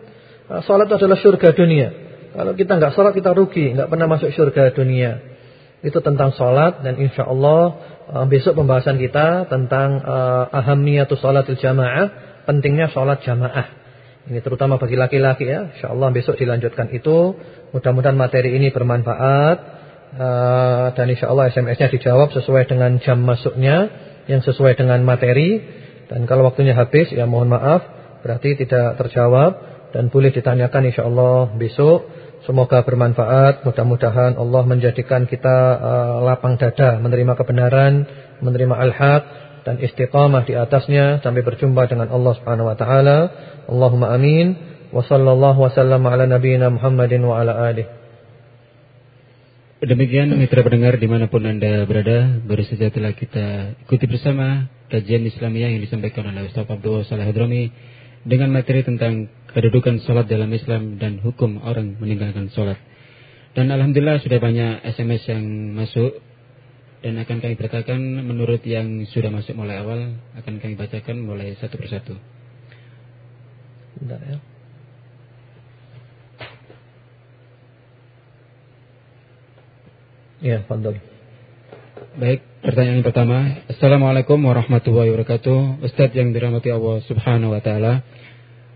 Eh, sholat adalah surga dunia. Kalau kita nggak sholat, kita rugi. nggak pernah masuk surga dunia itu tentang sholat dan insya Allah uh, besok pembahasan kita tentang uh, ahamniyatus sholatil jamaah, pentingnya sholat jamaah. Ini terutama bagi laki-laki ya. Insya Allah besok dilanjutkan itu. Mudah-mudahan materi ini bermanfaat uh, dan insya Allah SMS-nya dijawab sesuai dengan jam masuknya, yang sesuai dengan materi. Dan kalau waktunya habis ya mohon maaf, berarti tidak terjawab dan boleh ditanyakan insya Allah besok. Semoga bermanfaat. Mudah-mudahan Allah menjadikan kita uh, lapang dada menerima kebenaran, menerima al-haq dan istiqamah di atasnya sampai berjumpa dengan Allah Subhanahu wa taala. Allahumma amin. Wa sallallahu wasallam ala nabiyyina Muhammadin wa ala alihi. Demikian mitra pendengar di mana pun Anda berada Baru saja telah kita ikuti bersama Kajian Islamiyah yang disampaikan oleh Ustaz Abdul Salah Hadrami Dengan materi tentang kedudukan sholat dalam Islam dan hukum orang meninggalkan sholat. Dan Alhamdulillah sudah banyak SMS yang masuk dan akan kami beritakan menurut yang sudah masuk mulai awal akan kami bacakan mulai satu persatu. Bentar ya. Ya, Fadol. Baik, pertanyaan pertama. Assalamualaikum warahmatullahi wabarakatuh. Ustadz yang dirahmati Allah subhanahu wa ta'ala.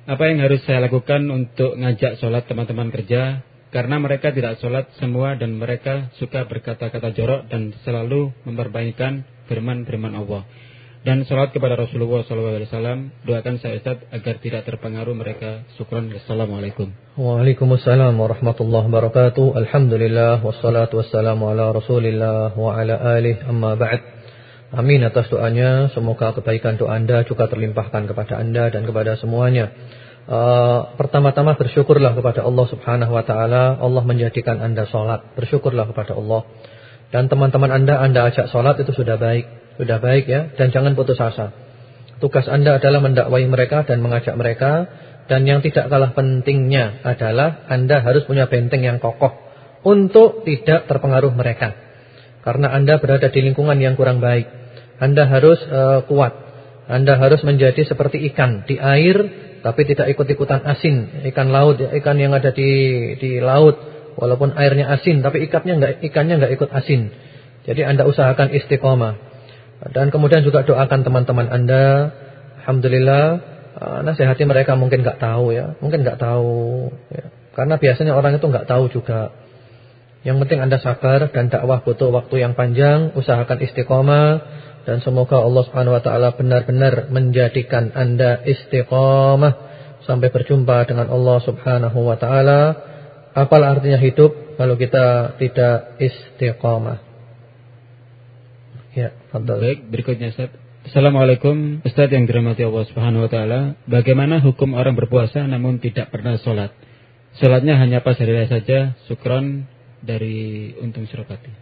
Apa yang harus saya lakukan untuk ngajak sholat teman-teman kerja? Karena mereka tidak sholat semua dan mereka suka berkata-kata jorok dan selalu memperbaikan firman-firman Allah dan salat kepada Rasulullah SAW. Doakan saya Ustaz agar tidak terpengaruh mereka. Syukran. Assalamualaikum. Waalaikumsalam warahmatullahi wabarakatuh. Alhamdulillah wassalatu wassalamu ala Rasulillah wa ala alih amma ba'd. Amin atas doanya. Semoga kebaikan doa Anda juga terlimpahkan kepada Anda dan kepada semuanya. Uh, pertama-tama bersyukurlah kepada Allah Subhanahu wa taala Allah menjadikan Anda salat. Bersyukurlah kepada Allah. Dan teman-teman Anda Anda ajak salat itu sudah baik. Sudah baik ya dan jangan putus asa. Tugas Anda adalah mendakwai mereka dan mengajak mereka dan yang tidak kalah pentingnya adalah Anda harus punya benteng yang kokoh untuk tidak terpengaruh mereka. Karena Anda berada di lingkungan yang kurang baik. Anda harus uh, kuat. Anda harus menjadi seperti ikan di air tapi tidak ikut-ikutan asin, ikan laut, ikan yang ada di di laut walaupun airnya asin tapi ikannya enggak ikannya enggak ikut asin. Jadi Anda usahakan istiqomah. Dan kemudian juga doakan teman-teman Anda. Alhamdulillah uh, nasihati mereka mungkin nggak tahu ya, mungkin nggak tahu ya. Karena biasanya orang itu nggak tahu juga. Yang penting Anda sabar dan dakwah butuh waktu yang panjang, usahakan istiqomah dan semoga Allah Subhanahu wa taala benar-benar menjadikan Anda istiqomah sampai berjumpa dengan Allah Subhanahu wa taala. Apalah artinya hidup kalau kita tidak istiqomah? Ya, fadal. Baik, berikutnya Ustaz. Assalamualaikum Ustaz yang dirahmati Allah Subhanahu wa taala. Bagaimana hukum orang berpuasa namun tidak pernah sholat? Sholatnya hanya pas hari raya saja. Syukron dari Untung Surakati.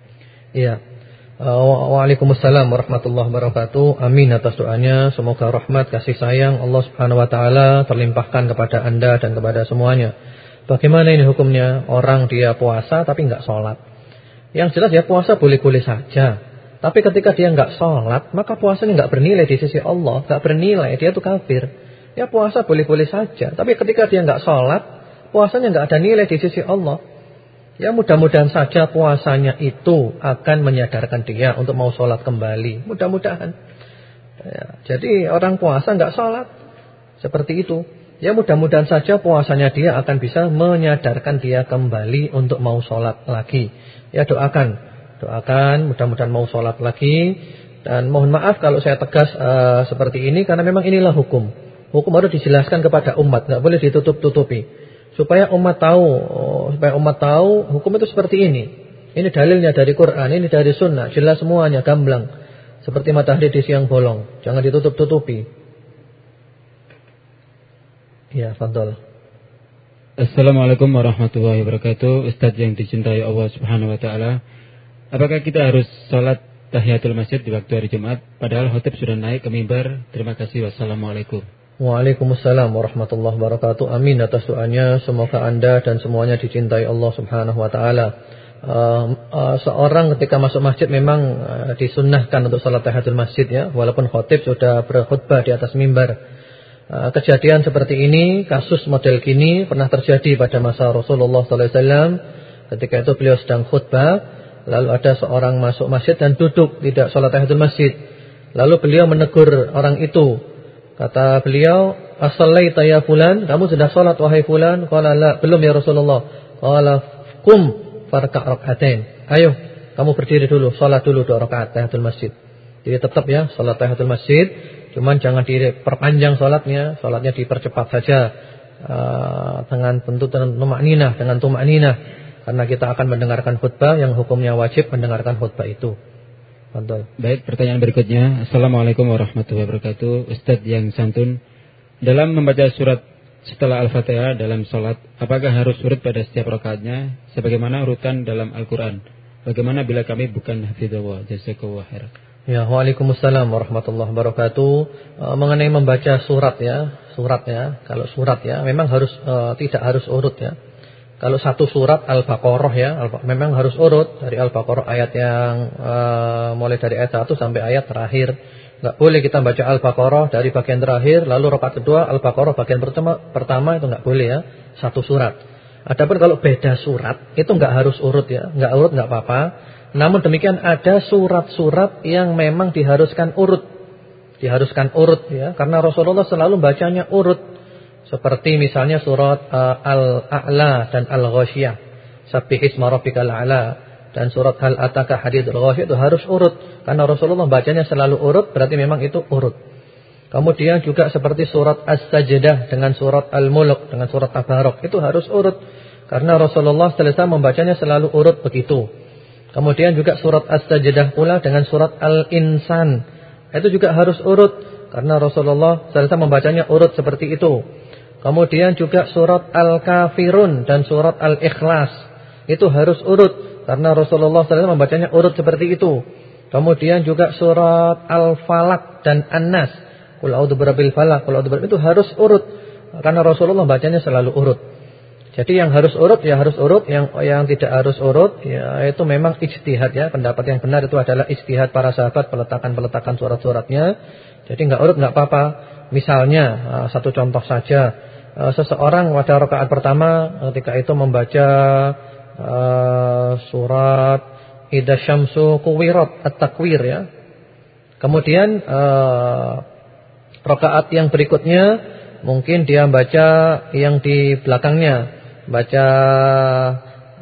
Iya. Uh, Waalaikumsalam warahmatullahi wabarakatuh. Amin atas doanya. Semoga rahmat kasih sayang Allah Subhanahu wa taala terlimpahkan kepada Anda dan kepada semuanya. Bagaimana ini hukumnya? Orang dia puasa tapi enggak sholat. Yang jelas ya puasa boleh-boleh saja. Tapi ketika dia nggak sholat, maka puasanya nggak bernilai di sisi Allah, nggak bernilai, dia itu kafir. Ya puasa boleh-boleh saja. Tapi ketika dia nggak sholat, puasanya nggak ada nilai di sisi Allah. Ya mudah-mudahan saja puasanya itu akan menyadarkan dia untuk mau sholat kembali. Mudah-mudahan. Ya, jadi orang puasa nggak sholat seperti itu. Ya mudah-mudahan saja puasanya dia akan bisa menyadarkan dia kembali untuk mau sholat lagi. Ya doakan Doakan mudah-mudahan mau sholat lagi. Dan mohon maaf kalau saya tegas uh, seperti ini karena memang inilah hukum. Hukum harus dijelaskan kepada umat, nggak boleh ditutup-tutupi. Supaya umat tahu, oh, supaya umat tahu hukum itu seperti ini. Ini dalilnya dari Quran, ini dari sunnah, jelas semuanya, gamblang. Seperti matahari di siang bolong, jangan ditutup-tutupi. Ya, fadol. Assalamualaikum warahmatullahi wabarakatuh. Ustaz yang dicintai Allah Subhanahu wa taala. Apakah kita harus sholat tahiyatul masjid di waktu hari Jumat? Padahal khotib sudah naik ke mimbar. Terima kasih. Wassalamualaikum. Waalaikumsalam warahmatullahi wabarakatuh. Amin atas doanya. Semoga anda dan semuanya dicintai Allah subhanahu wa ta'ala. Uh, uh, seorang ketika masuk masjid memang uh, disunnahkan untuk sholat tahiyatul masjid ya. Walaupun khotib sudah berkhutbah di atas mimbar. Uh, kejadian seperti ini, kasus model gini pernah terjadi pada masa Rasulullah SAW. Ketika itu beliau sedang khutbah. Lalu ada seorang masuk masjid dan duduk tidak sholat tahiyatul masjid. Lalu beliau menegur orang itu. Kata beliau, "As-sallaita ya fulan? Kamu sudah sholat wahai fulan?" Qala la, belum ya Rasulullah. Qala kum farka' rak'atain. Ayo, kamu berdiri dulu, sholat dulu dua rakaat tahiyatul masjid. Jadi tetap ya sholat tahiyatul masjid, cuman jangan diperpanjang sholatnya, sholatnya dipercepat saja. Uh, dengan tentu dengan tumak ninah, dengan tumak ninah karena kita akan mendengarkan khutbah yang hukumnya wajib mendengarkan khutbah itu. Baik, pertanyaan berikutnya. Assalamualaikum warahmatullahi wabarakatuh. Ustadz yang santun, dalam membaca surat setelah Al-Fatihah dalam sholat, apakah harus urut pada setiap rakaatnya sebagaimana urutan dalam Al-Quran? Bagaimana bila kami bukan hafidhullah? Jazakallah khairan. Ya, Waalaikumsalam warahmatullahi wabarakatuh. E, mengenai membaca surat ya, surat ya. Kalau surat ya, memang harus e, tidak harus urut ya. Kalau satu surat Al-Baqarah ya, memang harus urut dari Al-Baqarah ayat yang uh, mulai dari ayat 1 sampai ayat terakhir. Enggak boleh kita baca Al-Baqarah dari bagian terakhir lalu rakaat kedua Al-Baqarah bagian pertama pertama itu enggak boleh ya, satu surat. Adapun kalau beda surat itu enggak harus urut ya, enggak urut enggak apa-apa. Namun demikian ada surat-surat yang memang diharuskan urut. Diharuskan urut ya, karena Rasulullah selalu bacanya urut. Seperti misalnya surat uh, Al-A'la dan Al-Ghasyiyah. Sabbihisma rabbikal a'la dan surat Hal Ataka Hadithul Ghasyiyah itu harus urut karena Rasulullah bacanya selalu urut berarti memang itu urut. Kemudian juga seperti surat As-Sajdah dengan surat Al-Mulk dengan surat Tabarok itu harus urut karena Rasulullah selesai membacanya selalu urut begitu. Kemudian juga surat As-Sajdah pula dengan surat Al-Insan. Itu juga harus urut karena Rasulullah selesai membacanya urut seperti itu. Kemudian juga surat Al-Kafirun dan surat Al-Ikhlas. Itu harus urut karena Rasulullah selesai membacanya urut seperti itu. Kemudian juga surat Al-Falak dan An-Nas. Qul a'udzu birabbil falaq, qul a'udzu itu harus urut karena Rasulullah bacanya selalu urut. Jadi yang harus urut ya harus urut, yang yang tidak harus urut ya itu memang ijtihad ya. Pendapat yang benar itu adalah ijtihad para sahabat peletakan-peletakan surat-suratnya. Jadi enggak urut enggak apa-apa. Misalnya uh, satu contoh saja, seseorang pada rakaat pertama ketika itu membaca uh, surat Idza syamsu kuwirat at-takwir ya. Kemudian rakaat yang berikutnya mungkin dia baca yang di belakangnya baca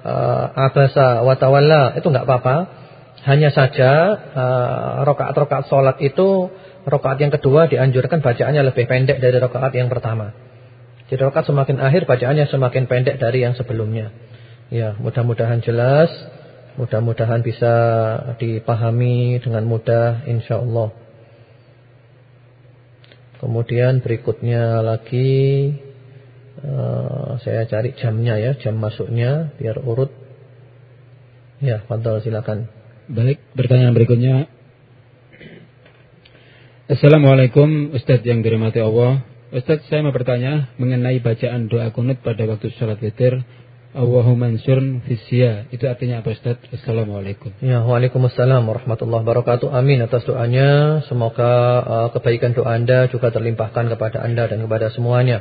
uh, abasa watawalla itu enggak apa-apa. Hanya saja uh, rakaat-rakaat salat itu rakaat yang kedua dianjurkan bacaannya lebih pendek dari rakaat yang pertama. Jadi rakaat semakin akhir bacaannya semakin pendek dari yang sebelumnya. Ya, mudah-mudahan jelas, mudah-mudahan bisa dipahami dengan mudah insyaallah. Kemudian berikutnya lagi Eh, saya cari jamnya ya, jam masuknya biar urut. Ya, Fadal silakan. Baik, pertanyaan berikutnya. Assalamualaikum Ustaz yang dirahmati Allah. Ustaz, saya mau bertanya mengenai bacaan doa kunut pada waktu sholat witir. Allahumma ansurn fisya. Itu artinya apa Ustaz? Assalamualaikum. Ya, Waalaikumsalam warahmatullahi wabarakatuh. Amin atas doanya. Semoga uh, kebaikan doa Anda juga terlimpahkan kepada Anda dan kepada semuanya.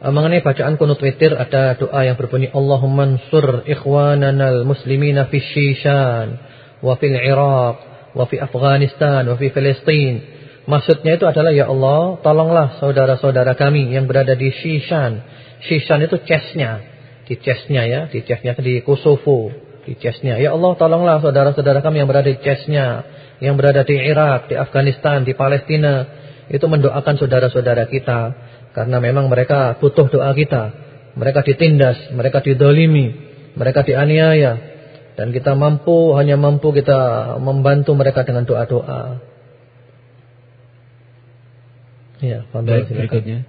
Eh, mengenai bacaan kunut witir ada doa yang berbunyi Allahumma ansur ikhwanana muslimina fi Shishan wa fil Iraq wa fi Afghanistan wa fi Palestin. Maksudnya itu adalah ya Allah, tolonglah saudara-saudara kami yang berada di Shishan. Shishan itu chestnya, di chestnya ya, di chestnya di Kosovo, di chestnya. Ya Allah, tolonglah saudara-saudara kami yang berada di chestnya, yang berada di Irak, di Afghanistan, di Palestina, itu mendoakan saudara-saudara kita karena memang mereka butuh doa kita. Mereka ditindas, mereka didolimi, mereka dianiaya. Dan kita mampu, hanya mampu kita membantu mereka dengan doa-doa. Ya, Baik, berikutnya.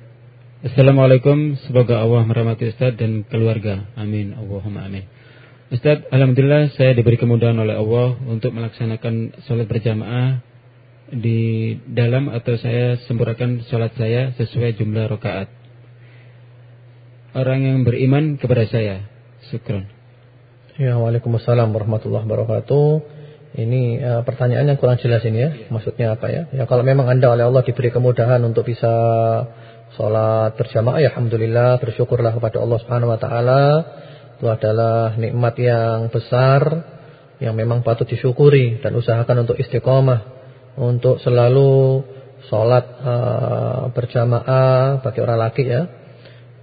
Assalamualaikum, semoga Allah merahmati Ustaz dan keluarga. Amin, Allahumma amin. Ustaz, Alhamdulillah saya diberi kemudahan oleh Allah untuk melaksanakan sholat berjamaah di dalam atau saya sempurnakan sholat saya sesuai jumlah rakaat. Orang yang beriman kepada saya. Syukron. Ya, Waalaikumsalam warahmatullahi wabarakatuh. Ini uh, pertanyaan yang kurang jelas ini ya. Maksudnya apa ya? Ya kalau memang Anda oleh Allah diberi kemudahan untuk bisa sholat berjamaah ya alhamdulillah bersyukurlah kepada Allah Subhanahu wa taala. Itu adalah nikmat yang besar yang memang patut disyukuri dan usahakan untuk istiqomah untuk selalu sholat uh, berjamaah bagi orang laki ya.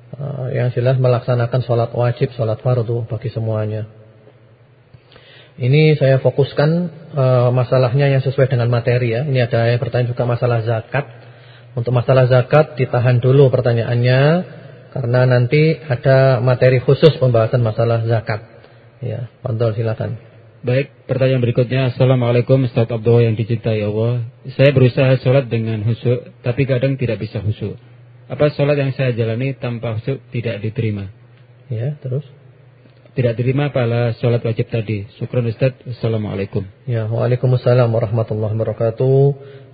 Uh, yang jelas melaksanakan sholat wajib, sholat fardu bagi semuanya. Ini saya fokuskan uh, masalahnya yang sesuai dengan materi ya. Ini ada yang bertanya juga masalah zakat. Untuk masalah zakat ditahan dulu pertanyaannya karena nanti ada materi khusus pembahasan masalah zakat. Ya, Pantol silakan. Baik, pertanyaan berikutnya. Assalamualaikum Ustaz Abdul yang dicintai Allah. Saya berusaha sholat dengan khusyuk, tapi kadang tidak bisa khusyuk. Apa sholat yang saya jalani tanpa khusyuk tidak diterima? Ya, terus? Tidak diterima pala sholat wajib tadi. Syukran Ustaz. Assalamualaikum. Ya, Waalaikumsalam warahmatullahi wabarakatuh.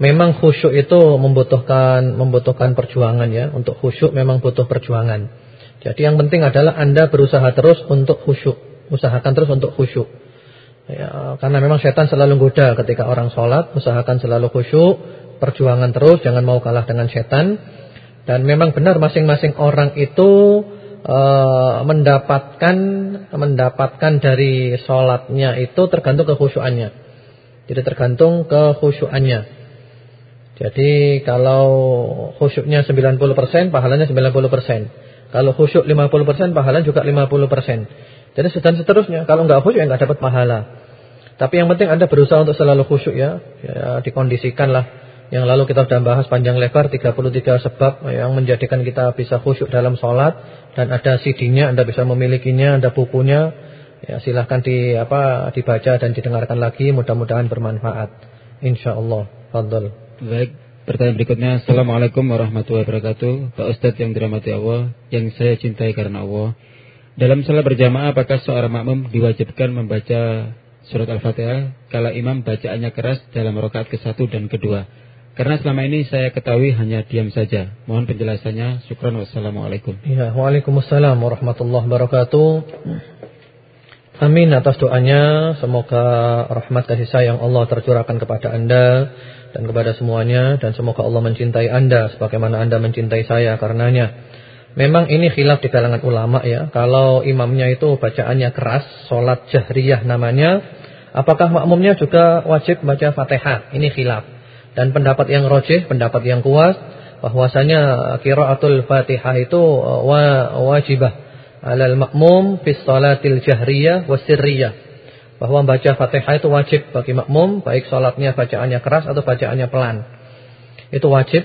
Memang khusyuk itu membutuhkan membutuhkan perjuangan ya. Untuk khusyuk memang butuh perjuangan. Jadi yang penting adalah Anda berusaha terus untuk khusyuk. Usahakan terus untuk khusyuk. Ya, karena memang setan selalu goda ketika orang sholat, usahakan selalu khusyuk, perjuangan terus, jangan mau kalah dengan setan. Dan memang benar masing-masing orang itu uh, mendapatkan mendapatkan dari sholatnya itu tergantung kekhusyuannya. Jadi tergantung kekhusyuannya. Jadi kalau khusyuknya 90% pahalanya 90%. Kalau khusyuk 50% pahalanya juga 50%. Jadi dan seterusnya. Kalau enggak khusyuk ya enggak dapat pahala. Tapi yang penting Anda berusaha untuk selalu khusyuk ya. Ya dikondisikan lah. Yang lalu kita sudah bahas panjang lebar 33 sebab yang menjadikan kita bisa khusyuk dalam sholat dan ada CD-nya, Anda bisa memilikinya, ada bukunya. Ya silahkan di apa dibaca dan didengarkan lagi, mudah-mudahan bermanfaat. Insyaallah. Fadhil. Baik, pertanyaan berikutnya. Assalamualaikum warahmatullahi wabarakatuh. Pak Ustadz yang dirahmati Allah, yang saya cintai karena Allah. Dalam salat berjamaah apakah seorang makmum diwajibkan membaca surat Al-Fatihah kalau imam bacaannya keras dalam rakaat ke-1 dan kedua? Karena selama ini saya ketahui hanya diam saja. Mohon penjelasannya. Syukran wassalamualaikum. Ya, waalaikumsalam warahmatullahi wabarakatuh. Amin atas doanya. Semoga rahmat kasih sayang Allah tercurahkan kepada Anda dan kepada semuanya dan semoga Allah mencintai Anda sebagaimana Anda mencintai saya karenanya. Memang ini khilaf di kalangan ulama ya. Kalau imamnya itu bacaannya keras, sholat jahriyah namanya, apakah makmumnya juga wajib baca Fatihah? Ini khilaf. Dan pendapat yang rojih, pendapat yang kuat bahwasanya qiraatul Fatihah itu wajibah alal makmum fi shalatil jahriyah wasirriyah bahwa membaca Fatihah itu wajib bagi makmum, baik sholatnya bacaannya keras atau bacaannya pelan. Itu wajib.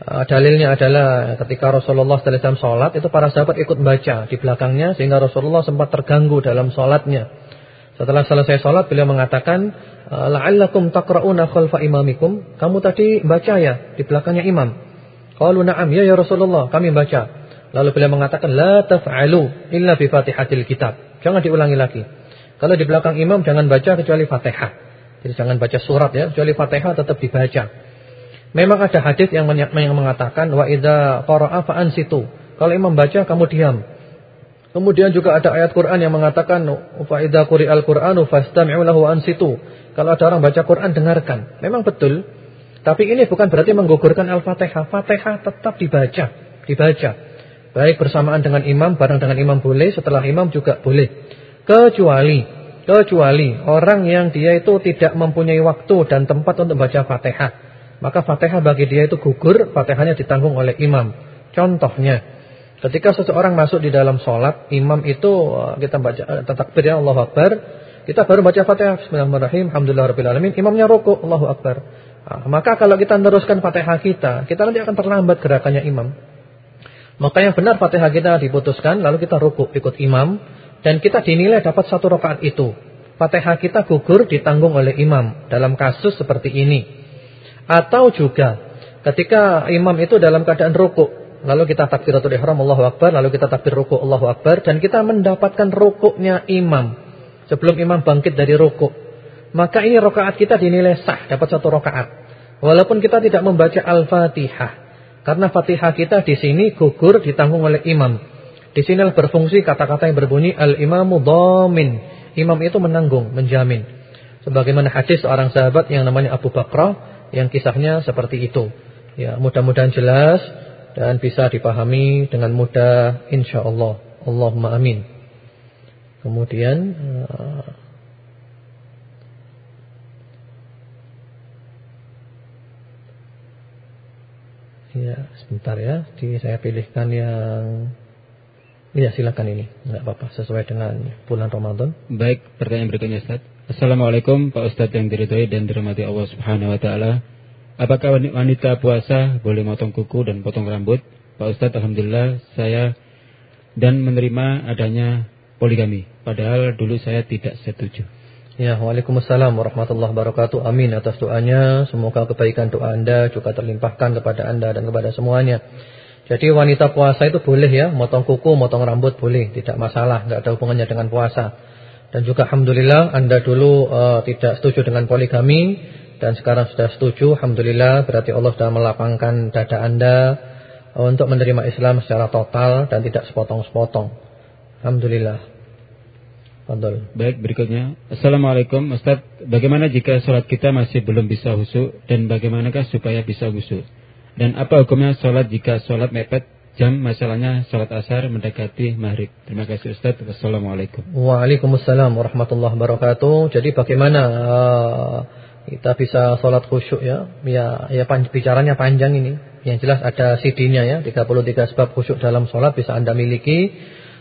Uh, dalilnya adalah ketika Rasulullah SAW sholat, itu para sahabat ikut baca di belakangnya, sehingga Rasulullah sempat terganggu dalam sholatnya. Setelah selesai sholat, beliau mengatakan, uh, La'allakum takra'una khalfa imamikum. Kamu tadi baca ya, di belakangnya imam. Qalu na'am, ya ya Rasulullah, kami baca. Lalu beliau mengatakan, La taf'alu illa bi fatihatil kitab. Jangan diulangi lagi. Kalau di belakang imam jangan baca kecuali Fatihah. Jadi jangan baca surat ya, kecuali Fatihah tetap dibaca. Memang ada hadis yang mengatakan wa idza qara'a fa ansitu. Kalau imam baca kamu diam. Kemudian juga ada ayat Quran yang mengatakan fa idza quri'al Qur'anu fastami'u lahu ansitu. Kalau ada orang baca Quran dengarkan. Memang betul. Tapi ini bukan berarti menggugurkan Al-Fatihah. Fatihah tetap dibaca, dibaca. Baik bersamaan dengan imam, bareng dengan imam boleh, setelah imam juga boleh. Kecuali kecuali orang yang dia itu tidak mempunyai waktu dan tempat untuk baca Fatihah. Maka Fatihah bagi dia itu gugur, Fatihahnya ditanggung oleh imam. Contohnya, ketika seseorang masuk di dalam sholat, imam itu eh, kita baca uh, takbir ya Allah Akbar, kita baru baca Fatihah Bismillahirrahmanirrahim, Alhamdulillahirabbil Imamnya rukuk, Allahu Akbar. Nah, maka kalau kita meneruskan Fatihah kita, kita nanti akan terlambat gerakannya imam. Maka yang benar Fatihah kita diputuskan, lalu kita rukuk ikut imam. Dan kita dinilai dapat satu rakaat itu. Fatihah kita gugur ditanggung oleh imam dalam kasus seperti ini. Atau juga ketika imam itu dalam keadaan rukuk, lalu kita takbiratul ihram Allahu akbar, lalu kita takbir rukuk Allahu akbar dan kita mendapatkan rukuknya imam sebelum imam bangkit dari rukuk. Maka ini rakaat kita dinilai sah, dapat satu rakaat. Walaupun kita tidak membaca Al-Fatihah. Karena Fatihah kita di sini gugur ditanggung oleh imam. Di sini berfungsi kata-kata yang berbunyi al-imamu dhamin. Imam itu menanggung, menjamin. Sebagaimana hadis seorang sahabat yang namanya Abu Bakrah yang kisahnya seperti itu. Ya, mudah-mudahan jelas dan bisa dipahami dengan mudah insyaallah. Allahumma amin. Kemudian uh, Ya, sebentar ya. Di saya pilihkan yang Iya silakan ini, enggak apa-apa sesuai dengan bulan Ramadan. Baik, pertanyaan berikutnya Ustaz. Assalamualaikum Pak Ustaz yang diridhoi dan dirahmati Allah Subhanahu wa taala. Apakah wanita puasa boleh motong kuku dan potong rambut? Pak Ustaz, alhamdulillah saya dan menerima adanya poligami. Padahal dulu saya tidak setuju. Ya, Waalaikumsalam warahmatullahi wabarakatuh. Amin atas doanya. Semoga kebaikan doa Anda juga terlimpahkan kepada Anda dan kepada semuanya. Jadi wanita puasa itu boleh ya, motong kuku, motong rambut boleh, tidak masalah, tidak ada hubungannya dengan puasa. Dan juga alhamdulillah Anda dulu uh, tidak setuju dengan poligami dan sekarang sudah setuju, alhamdulillah berarti Allah sudah melapangkan dada Anda uh, untuk menerima Islam secara total dan tidak sepotong-sepotong. Alhamdulillah. Fadol. Baik, berikutnya. Assalamualaikum, Ustaz. Bagaimana jika sholat kita masih belum bisa husu dan bagaimanakah supaya bisa husu? Dan apa hukumnya sholat jika sholat mepet jam masalahnya sholat asar mendekati maghrib. Terima kasih Ustaz. Wassalamualaikum. Waalaikumsalam warahmatullahi wabarakatuh. Jadi bagaimana uh, kita bisa sholat khusyuk ya? Ya, ya pan bicaranya panjang ini. Yang jelas ada CD-nya ya, 33 sebab khusyuk dalam sholat bisa Anda miliki.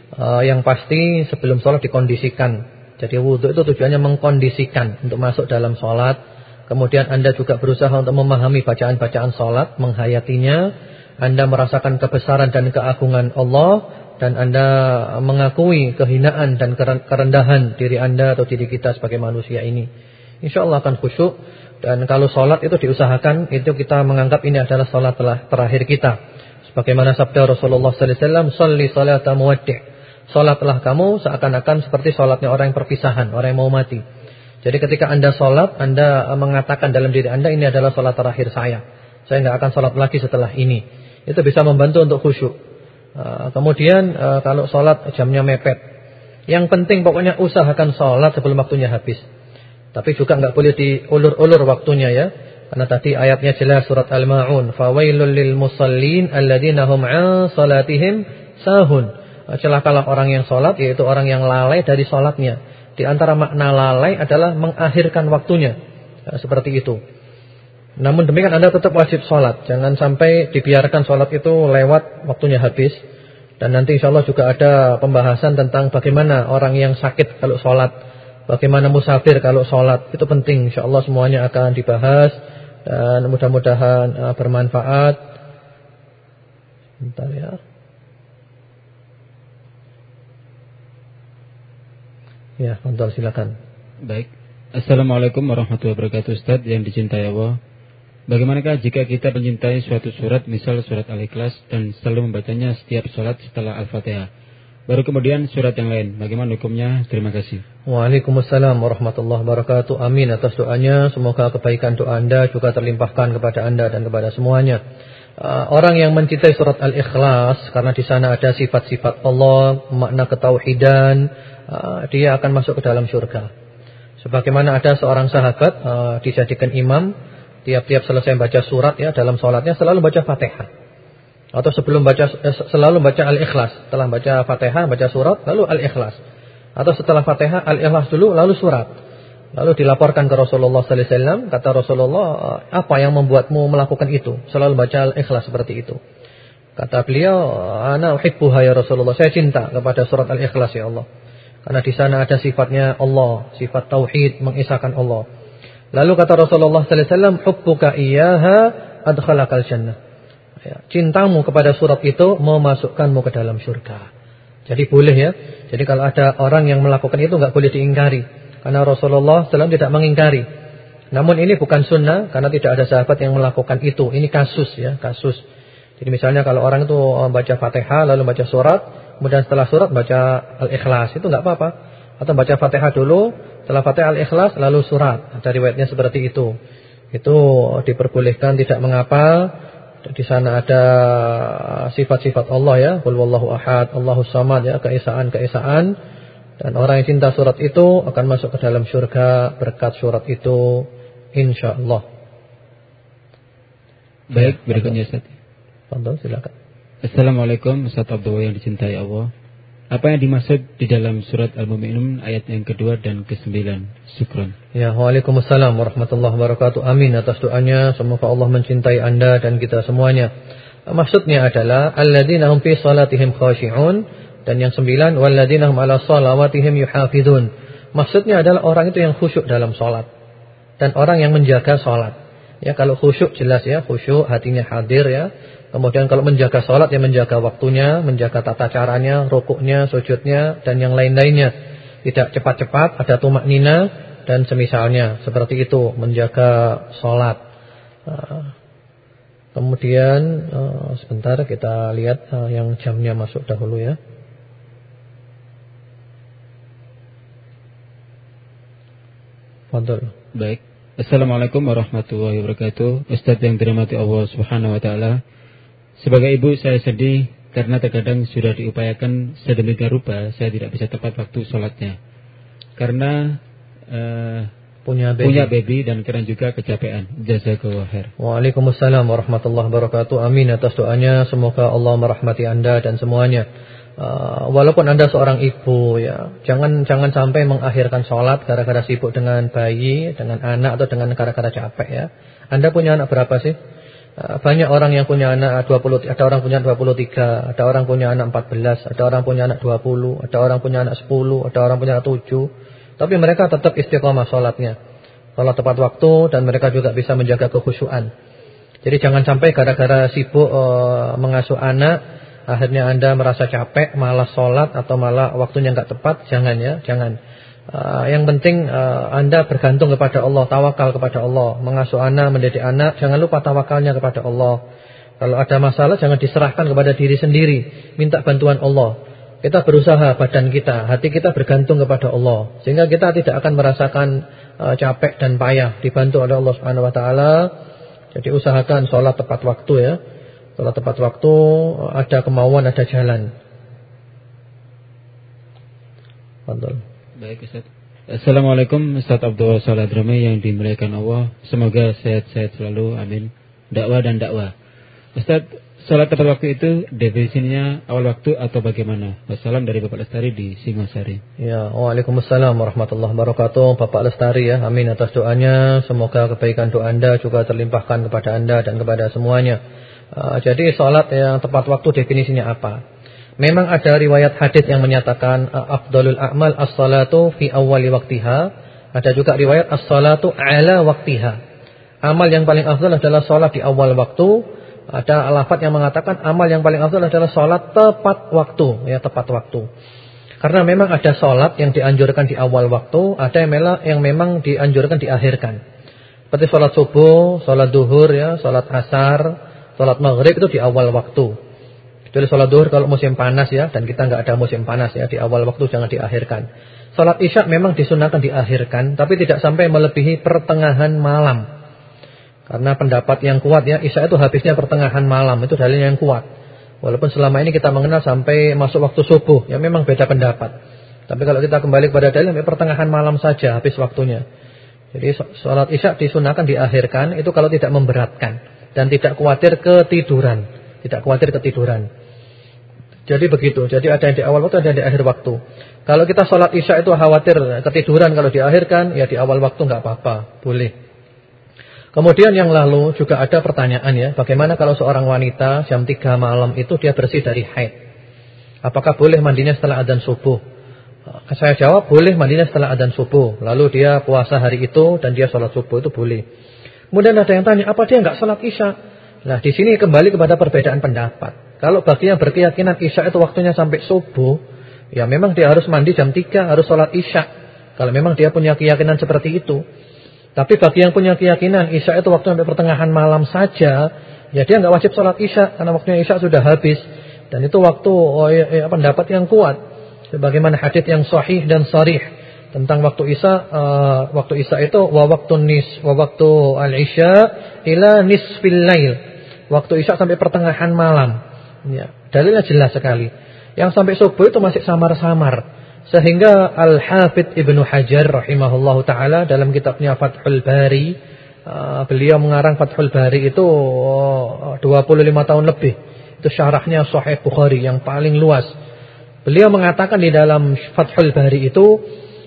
Uh, yang pasti sebelum sholat dikondisikan. Jadi wudhu itu tujuannya mengkondisikan untuk masuk dalam sholat. Kemudian Anda juga berusaha untuk memahami bacaan-bacaan sholat, menghayatinya anda merasakan kebesaran dan keagungan Allah dan Anda mengakui kehinaan dan kerendahan diri Anda atau diri kita sebagai manusia ini. Insya Allah akan khusyuk dan kalau sholat itu diusahakan itu kita menganggap ini adalah sholat terakhir kita. Sebagaimana sabda Rasulullah wasallam, "Shalli salata muwaddi'." Salatlah kamu seakan-akan seperti salatnya orang yang perpisahan, orang yang mau mati. Jadi ketika Anda salat, Anda mengatakan dalam diri Anda ini adalah salat terakhir saya. Saya enggak akan salat lagi setelah ini itu bisa membantu untuk khusyuk. Uh, kemudian uh, kalau sholat jamnya mepet. Yang penting pokoknya usahakan sholat sebelum waktunya habis. Tapi juga nggak boleh diulur-ulur waktunya ya. Karena tadi ayatnya jelas surat Al-Maun, "Fawailul lil musallin alladziina hum 'an salatihim sahun." Celakalah orang yang sholat yaitu orang yang lalai dari sholatnya. Di antara makna lalai adalah mengakhirkan waktunya. Uh, seperti itu. Namun demikian Anda tetap wajib sholat. Jangan sampai dibiarkan sholat itu lewat waktunya habis. Dan nanti insya Allah juga ada pembahasan tentang bagaimana orang yang sakit kalau sholat. Bagaimana musafir kalau sholat. Itu penting. Insya Allah semuanya akan dibahas. Dan mudah-mudahan uh, bermanfaat. Bentar ya. Ya, kontrol silakan. Baik. Assalamualaikum warahmatullahi wabarakatuh Ustaz yang dicintai Allah. Bagaimanakah jika kita mencintai suatu surat, misal surat Al-Ikhlas, dan selalu membacanya setiap sholat setelah Al-Fatihah? Baru kemudian surat yang lain. Bagaimana hukumnya? Terima kasih. Waalaikumsalam warahmatullahi wabarakatuh. Amin atas doanya. Semoga kebaikan doa Anda juga terlimpahkan kepada Anda dan kepada semuanya. Uh, orang yang mencintai surat Al-Ikhlas karena di sana ada sifat-sifat Allah, makna ketauhidan, uh, dia akan masuk ke dalam surga. Sebagaimana ada seorang sahabat uh, dijadikan imam tiap-tiap selesai baca surat ya dalam sholatnya selalu baca Fatihah. Atau sebelum baca eh, selalu baca Al-Ikhlas. Setelah baca Fatihah, baca surat, lalu Al-Ikhlas. Atau setelah Fatihah, Al-Ikhlas dulu, lalu surat. Lalu dilaporkan ke Rasulullah sallallahu alaihi wasallam, kata Rasulullah, "Apa yang membuatmu melakukan itu? Selalu baca Al-Ikhlas seperti itu." Kata beliau, "Ana uhibbuha ya Rasulullah." Saya cinta kepada surat Al-Ikhlas ya Allah. Karena di sana ada sifatnya Allah, sifat tauhid, mengisahkan Allah. Lalu kata Rasulullah sallallahu alaihi wasallam, "Hubbuka iyyaha adkhalakal jannah." Ya, cintamu kepada surat itu memasukkanmu ke dalam surga. Jadi boleh ya. Jadi kalau ada orang yang melakukan itu enggak boleh diingkari. Karena Rasulullah SAW tidak mengingkari. Namun ini bukan sunnah karena tidak ada sahabat yang melakukan itu. Ini kasus ya, kasus. Jadi misalnya kalau orang itu eh, baca Fatihah lalu baca surat, kemudian setelah surat baca Al-Ikhlas, itu enggak apa-apa. Atau baca Fatihah dulu, setelah Fatihah Al-Ikhlas lalu surat. Ada riwayatnya seperti itu. Itu diperbolehkan tidak mengapa. Di sana ada sifat-sifat Allah ya, Qul wallahu ahad, Allahu samad ya, keesaan-keesaan. Dan orang yang cinta surat itu akan masuk ke dalam surga berkat surat itu insyaallah. Baik, berikutnya Ustaz. silakan. Assalamualaikum Ustaz Abdul yang dicintai Allah. Apa yang dimaksud di dalam surat Al-Mu'minun ayat yang kedua dan kesembilan? Syukran. Ya, Waalaikumsalam warahmatullahi wabarakatuh. Amin atas doanya. Semoga Allah mencintai Anda dan kita semuanya. Maksudnya adalah alladzina hum fi salatihim khashi'un dan yang sembilan walladzina hum ala salawatihim yuhafizun. Maksudnya adalah orang itu yang khusyuk dalam salat dan orang yang menjaga salat. Ya, kalau khusyuk jelas ya, khusyuk hatinya hadir ya. Kemudian kalau menjaga sholat ya menjaga waktunya, menjaga tata caranya, rukuknya, sujudnya, dan yang lain-lainnya. Tidak cepat-cepat, ada tumak nina, dan semisalnya. Seperti itu, menjaga sholat. Ah. Kemudian, ah, sebentar kita lihat ah, yang jamnya masuk dahulu ya. Fadol. Baik. Assalamualaikum warahmatullahi wabarakatuh. Ustaz yang dirahmati Allah Subhanahu wa taala. Sebagai ibu saya sedih karena terkadang sudah diupayakan sedemikian rupa saya tidak bisa tepat waktu sholatnya. Karena uh, punya baby. punya baby dan kadang juga kecapean. Jazakallah khair. Waalaikumsalam warahmatullahi wabarakatuh. Amin atas doanya. Semoga Allah merahmati Anda dan semuanya. Uh, walaupun Anda seorang ibu ya, jangan jangan sampai mengakhirkan sholat gara-gara sibuk dengan bayi, dengan anak atau dengan gara-gara capek ya. Anda punya anak berapa sih? Uh, banyak orang yang punya anak 20, ada orang punya 23, ada orang punya anak 14, ada orang punya anak 20, ada orang punya anak 10, ada orang punya anak 7. Tapi mereka tetap istiqomah sholatnya. Sholat tepat waktu dan mereka juga bisa menjaga kekhusyuan. Jadi jangan sampai gara-gara sibuk uh, mengasuh anak, akhirnya anda merasa capek, malas sholat atau malah waktunya nggak tepat. Jangan ya, jangan. Uh, yang penting uh, anda bergantung kepada Allah, tawakal kepada Allah. Mengasuh anak, mendidik anak, jangan lupa tawakalnya kepada Allah. Kalau ada masalah jangan diserahkan kepada diri sendiri, minta bantuan Allah. Kita berusaha badan kita, hati kita bergantung kepada Allah. Sehingga kita tidak akan merasakan uh, capek dan payah dibantu oleh Allah Subhanahu wa taala. Jadi usahakan sholat tepat waktu ya. Sholat tepat waktu, ada kemauan, ada jalan. Betul. Baik Ustaz. Assalamualaikum Ustaz Abdul Salah yang dimuliakan Allah. Semoga sehat-sehat selalu. Amin. Dakwah dan dakwah. Ustaz, Salat tepat waktu itu definisinya awal waktu atau bagaimana? Wassalam dari Bapak Lestari di Singosari. Ya, Waalaikumsalam warahmatullahi wabarakatuh. Bapak Lestari ya, amin atas doanya. Semoga kebaikan doa Anda juga terlimpahkan kepada Anda dan kepada semuanya. Uh, jadi salat yang tepat waktu definisinya apa? Memang ada riwayat hadis yang menyatakan afdalul a'mal as-salatu fi awwali waktiha. Ada juga riwayat as-salatu ala waktiha. Amal yang paling afdal adalah salat di awal waktu ada lafaz yang mengatakan amal yang paling afdal adalah sholat tepat waktu, ya tepat waktu. Karena memang ada sholat yang dianjurkan di awal waktu, ada yang memang, yang memang dianjurkan diakhirkan. Seperti sholat subuh, sholat duhur, ya, sholat asar, sholat maghrib itu di awal waktu. Kecuali sholat duhur kalau musim panas ya, dan kita nggak ada musim panas ya, di awal waktu jangan diakhirkan. Sholat isya memang disunahkan diakhirkan, tapi tidak sampai melebihi pertengahan malam. Karena pendapat yang kuat ya, Isya itu habisnya pertengahan malam, itu dalil yang kuat. Walaupun selama ini kita mengenal sampai masuk waktu subuh, ya memang beda pendapat. Tapi kalau kita kembali kepada dalil, ya pertengahan malam saja habis waktunya. Jadi sholat Isya disunahkan diakhirkan, itu kalau tidak memberatkan. Dan tidak khawatir ketiduran. Tidak khawatir ketiduran. Jadi begitu. Jadi ada yang di awal waktu, ada yang di akhir waktu. Kalau kita sholat Isya itu khawatir ketiduran kalau diakhirkan, ya di awal waktu nggak apa-apa. Boleh. Kemudian yang lalu juga ada pertanyaan ya, bagaimana kalau seorang wanita jam 3 malam itu dia bersih dari haid? Apakah boleh mandinya setelah adzan subuh? Eh, saya jawab boleh mandinya setelah adzan subuh. Lalu dia puasa hari itu dan dia sholat subuh itu boleh. Kemudian ada yang tanya, apa dia nggak sholat isya? Nah di sini kembali kepada perbedaan pendapat. Kalau bagi yang berkeyakinan isya itu waktunya sampai subuh, ya memang dia harus mandi jam 3, harus sholat isya. Kalau memang dia punya keyakinan seperti itu. Tapi bagi yang punya keyakinan Isya itu waktu sampai pertengahan malam saja, ya dia nggak wajib sholat Isya karena waktunya Isya sudah habis. Dan itu waktu oh, ya, ya, pendapat yang kuat. Sebagaimana hadis yang sahih dan sarih tentang waktu Isya, uh, waktu Isya itu wa waktu nis, wa waktu al-Isya ila nisfil lail. Waktu Isya sampai pertengahan malam. Ya, dalilnya jelas sekali. Yang sampai subuh itu masih samar-samar. Sehingga Al-Hafidh Ibnu Hajar rahimahullahu taala dalam kitabnya Fathul Bari uh, beliau mengarang Fathul Bari itu uh, 25 tahun lebih. Itu syarahnya Sahih Bukhari yang paling luas. Beliau mengatakan di dalam Fathul Bari itu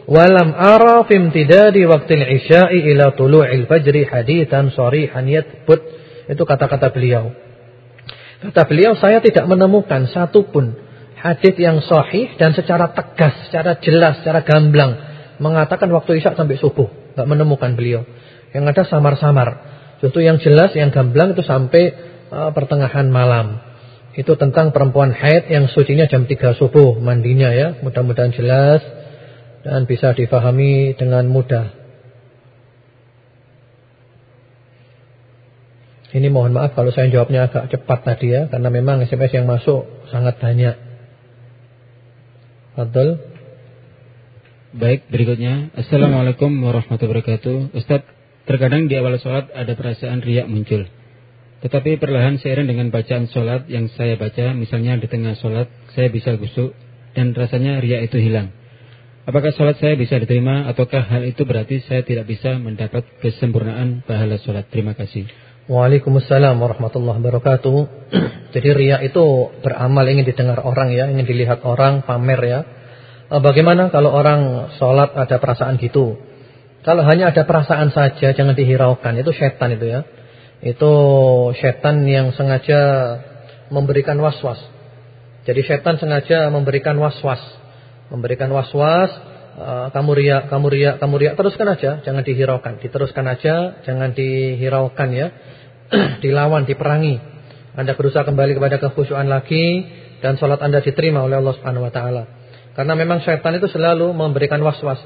walam ara fi imtidadi waqtil isya'i ila tulu'il fajri hadithan sharihan yathbut. Itu kata-kata beliau. Kata beliau saya tidak menemukan satupun hadis yang sahih dan secara tegas, secara jelas, secara gamblang mengatakan waktu isya sampai subuh. Enggak menemukan beliau. Yang ada samar-samar. Justru yang jelas, yang gamblang itu sampai uh, pertengahan malam. Itu tentang perempuan haid yang sucinya jam 3 subuh mandinya ya. Mudah-mudahan jelas dan bisa difahami dengan mudah. Ini mohon maaf kalau saya jawabnya agak cepat tadi ya. Karena memang SMS yang masuk sangat banyak. Fadl. Baik, berikutnya. Assalamualaikum warahmatullahi wabarakatuh. Ustaz, terkadang di awal sholat ada perasaan riak muncul. Tetapi perlahan seiring dengan bacaan sholat yang saya baca, misalnya di tengah sholat, saya bisa gusuk dan rasanya riak itu hilang. Apakah sholat saya bisa diterima ataukah hal itu berarti saya tidak bisa mendapat kesempurnaan pahala sholat? Terima kasih. Waalaikumsalam warahmatullahi wabarakatuh. Jadi riak itu beramal ingin didengar orang ya, ingin dilihat orang, pamer ya. Eh, bagaimana kalau orang sholat ada perasaan gitu? Kalau hanya ada perasaan saja jangan dihiraukan, itu setan itu ya. Itu setan yang sengaja memberikan was-was. Jadi setan sengaja memberikan was-was memberikan was-was, uh, kamu riak, kamu riak, kamu riak, teruskan aja, jangan dihiraukan, diteruskan aja, jangan dihiraukan ya. Dilawan, diperangi. Anda berusaha kembali kepada kekhusyuan lagi dan sholat Anda diterima oleh Allah Subhanahu wa taala. Karena memang syaitan itu selalu memberikan was-was.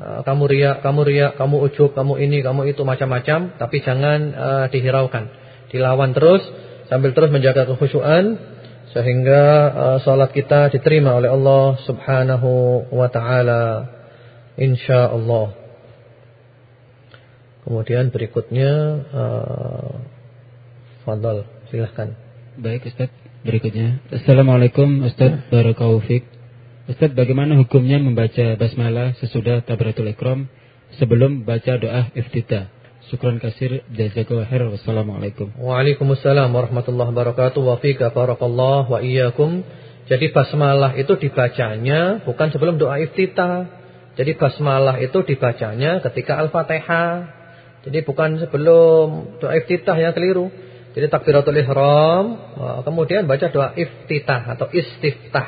Uh, kamu riak, kamu riak, kamu ujub, kamu ini, kamu itu macam-macam, tapi jangan uh, dihiraukan. Dilawan terus sambil terus menjaga kekhusyuan sehingga uh, salat kita diterima oleh Allah Subhanahu wa taala insyaallah. Kemudian berikutnya uh, Fadal, silahkan. Baik Ustaz, berikutnya. Assalamualaikum Ustaz Barakaufiq. Ustaz, bagaimana hukumnya membaca basmalah sesudah tabratul ikram sebelum baca doa iftitah? Syukran kasir jazakallahu khair. Wassalamualaikum. Waalaikumsalam warahmatullahi wabarakatuh. Wa fika barakallah wa iyyakum. Jadi basmalah itu dibacanya bukan sebelum doa iftitah. Jadi basmalah itu dibacanya ketika Al-Fatihah. Jadi bukan sebelum doa iftitah yang keliru. Jadi takbiratul ihram, kemudian baca doa iftitah atau istiftah.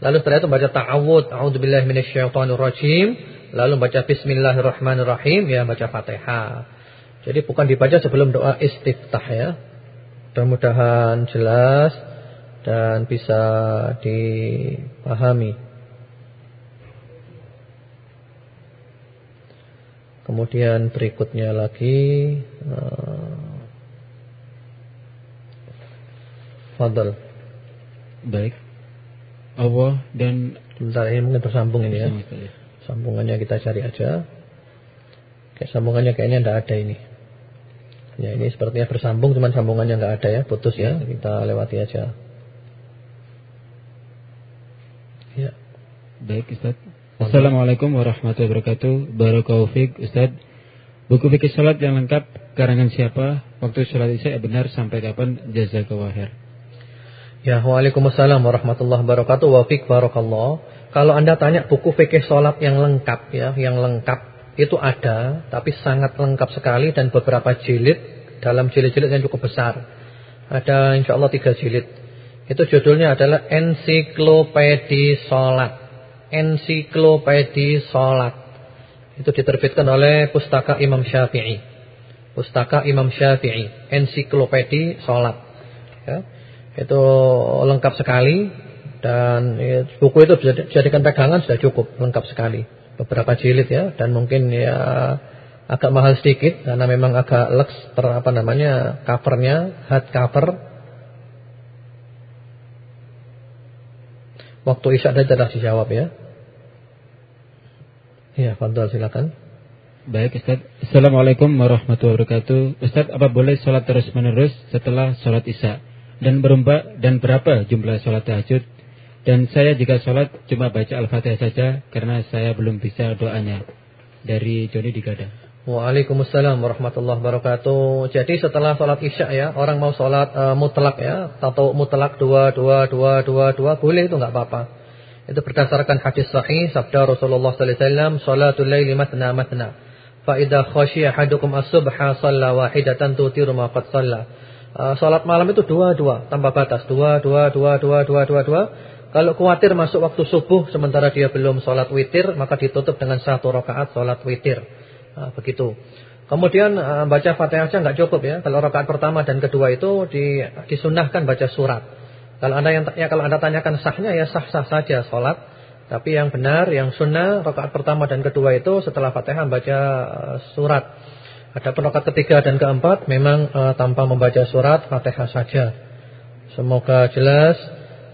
Lalu setelah itu baca ta'awud, a'udzubillahi minasyaitonirrajim, lalu baca bismillahirrahmanirrahim, ya baca Fatihah. Jadi bukan dibaca sebelum doa istiftah ya. Mudah-mudahan jelas dan bisa dipahami. Kemudian berikutnya lagi uh, Fadal. Baik. Allah dan Bentar ini mungkin tersambung ini ya. Sambungannya kita cari aja. Kayak sambungannya kayaknya tidak ada ini. Ya ini sepertinya bersambung cuman sambungannya nggak ada ya, putus ya. Kita lewati aja. Ya. Baik Ustaz. Assalamualaikum warahmatullahi wabarakatuh. Barakallahu Ustaz. Buku fikih salat yang lengkap karangan siapa? Waktu salat Isya benar sampai kapan? Jazakallahu khair. Ya, Waalaikumsalam warahmatullahi wabarakatuh. Wa fik barakallah. Kalau Anda tanya buku fikih salat yang lengkap ya, yang lengkap itu ada, tapi sangat lengkap sekali dan beberapa jilid dalam jilid-jilid yang cukup besar. Ada insya Allah tiga jilid. Itu judulnya adalah Ensiklopedi Solat. Ensiklopedi Solat. Itu diterbitkan oleh Pustaka Imam Syafi'i. Pustaka Imam Syafi'i. Ensiklopedi Solat. Ya. Itu lengkap sekali. Dan ya, buku itu bisa dijadikan pegangan sudah cukup. Lengkap sekali beberapa jilid ya dan mungkin ya agak mahal sedikit karena memang agak lux ter apa namanya covernya hard cover. Waktu isya dan tidak dijawab ya? Ya Fadol silakan. Baik Ustaz. Assalamualaikum warahmatullahi wabarakatuh. Ustaz apa boleh sholat terus menerus setelah sholat isya? Dan berubah dan berapa jumlah sholat tahajud? Dan saya jika sholat cuma baca Al-Fatihah saja karena saya belum bisa doanya. Dari Joni Digada. Waalaikumsalam warahmatullahi wabarakatuh. Jadi setelah sholat isya ya, orang mau sholat uh, mutlak ya, atau mutlak dua dua dua dua dua boleh itu nggak apa-apa. Itu berdasarkan hadis sahih sabda Rasulullah sallallahu alaihi wasallam, "Shalatul laili matna matna." Fa idza khashiya ahadukum as-subha shalla wahidatan. Uh, salat malam itu dua dua tanpa batas, dua dua dua dua dua dua dua kalau khawatir masuk waktu subuh sementara dia belum sholat witir, maka ditutup dengan satu rakaat sholat witir. Nah, begitu. Kemudian uh, baca fatihah saja nggak cukup ya. Kalau rakaat pertama dan kedua itu di, disunahkan baca surat. Kalau anda yang ya kalau anda tanyakan sahnya ya sah sah saja sholat. Tapi yang benar, yang sunnah rakaat pertama dan kedua itu setelah fatihah baca uh, surat. Ada rakaat ketiga dan keempat memang uh, tanpa membaca surat fatihah saja. Semoga jelas.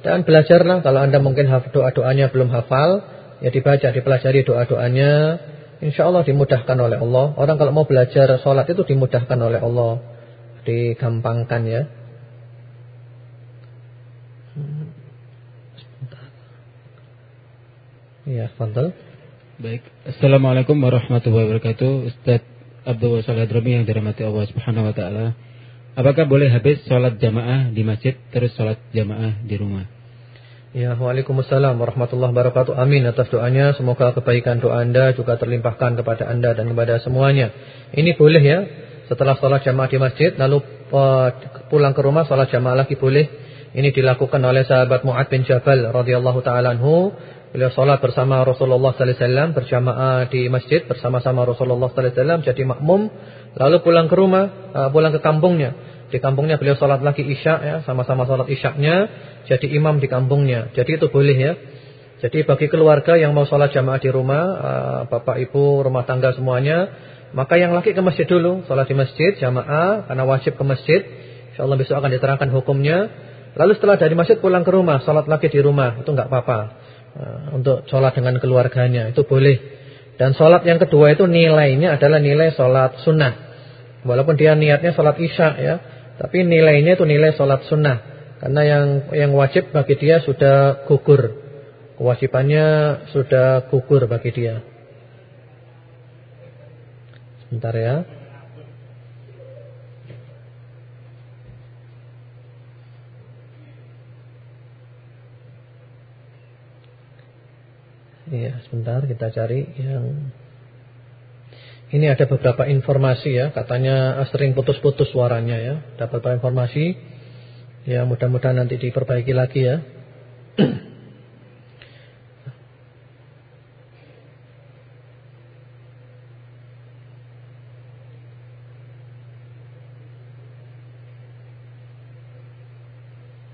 Dan belajarlah kalau Anda mungkin doa-doanya belum hafal, ya dibaca, dipelajari doa-doanya. Insya Allah dimudahkan oleh Allah. Orang kalau mau belajar sholat itu dimudahkan oleh Allah. Digampangkan ya. Ya, fadal. Baik. Assalamualaikum warahmatullahi wabarakatuh. Ustaz Abdul Salih Dromi yang dirahmati Allah Subhanahu wa taala. Apakah boleh habis sholat jamaah di masjid terus sholat jamaah di rumah? Ya, Waalaikumsalam warahmatullahi wabarakatuh. Amin atas doanya. Semoga kebaikan doa Anda juga terlimpahkan kepada Anda dan kepada semuanya. Ini boleh ya. Setelah sholat jamaah di masjid, lalu uh, pulang ke rumah sholat jamaah lagi boleh. Ini dilakukan oleh sahabat Mu'ad bin Jabal radhiyallahu taala anhu Beliau sholat bersama Rasulullah sallallahu alaihi wasallam berjamaah di masjid bersama-sama Rasulullah sallallahu alaihi wasallam jadi makmum lalu pulang ke rumah uh, pulang ke kampungnya di kampungnya beliau sholat lagi isya ya sama-sama sholat isyaknya jadi imam di kampungnya. Jadi itu boleh ya. Jadi bagi keluarga yang mau sholat jamaah di rumah uh, bapak ibu rumah tangga semuanya maka yang laki ke masjid dulu sholat di masjid jamaah karena wajib ke masjid. Insyaallah besok akan diterangkan hukumnya. Lalu setelah dari masjid pulang ke rumah sholat lagi di rumah itu enggak apa-apa. Eh, untuk sholat dengan keluarganya itu boleh. Dan sholat yang kedua itu nilainya adalah nilai sholat sunnah. Walaupun dia niatnya sholat isya ya, tapi nilainya itu nilai sholat sunnah. Karena yang yang wajib bagi dia sudah gugur, kewajibannya sudah gugur bagi dia. Sebentar ya. Iya, sebentar kita cari yang ini ada beberapa informasi ya, katanya sering putus-putus suaranya ya. Dapat beberapa informasi. Ya, mudah-mudahan nanti diperbaiki lagi ya.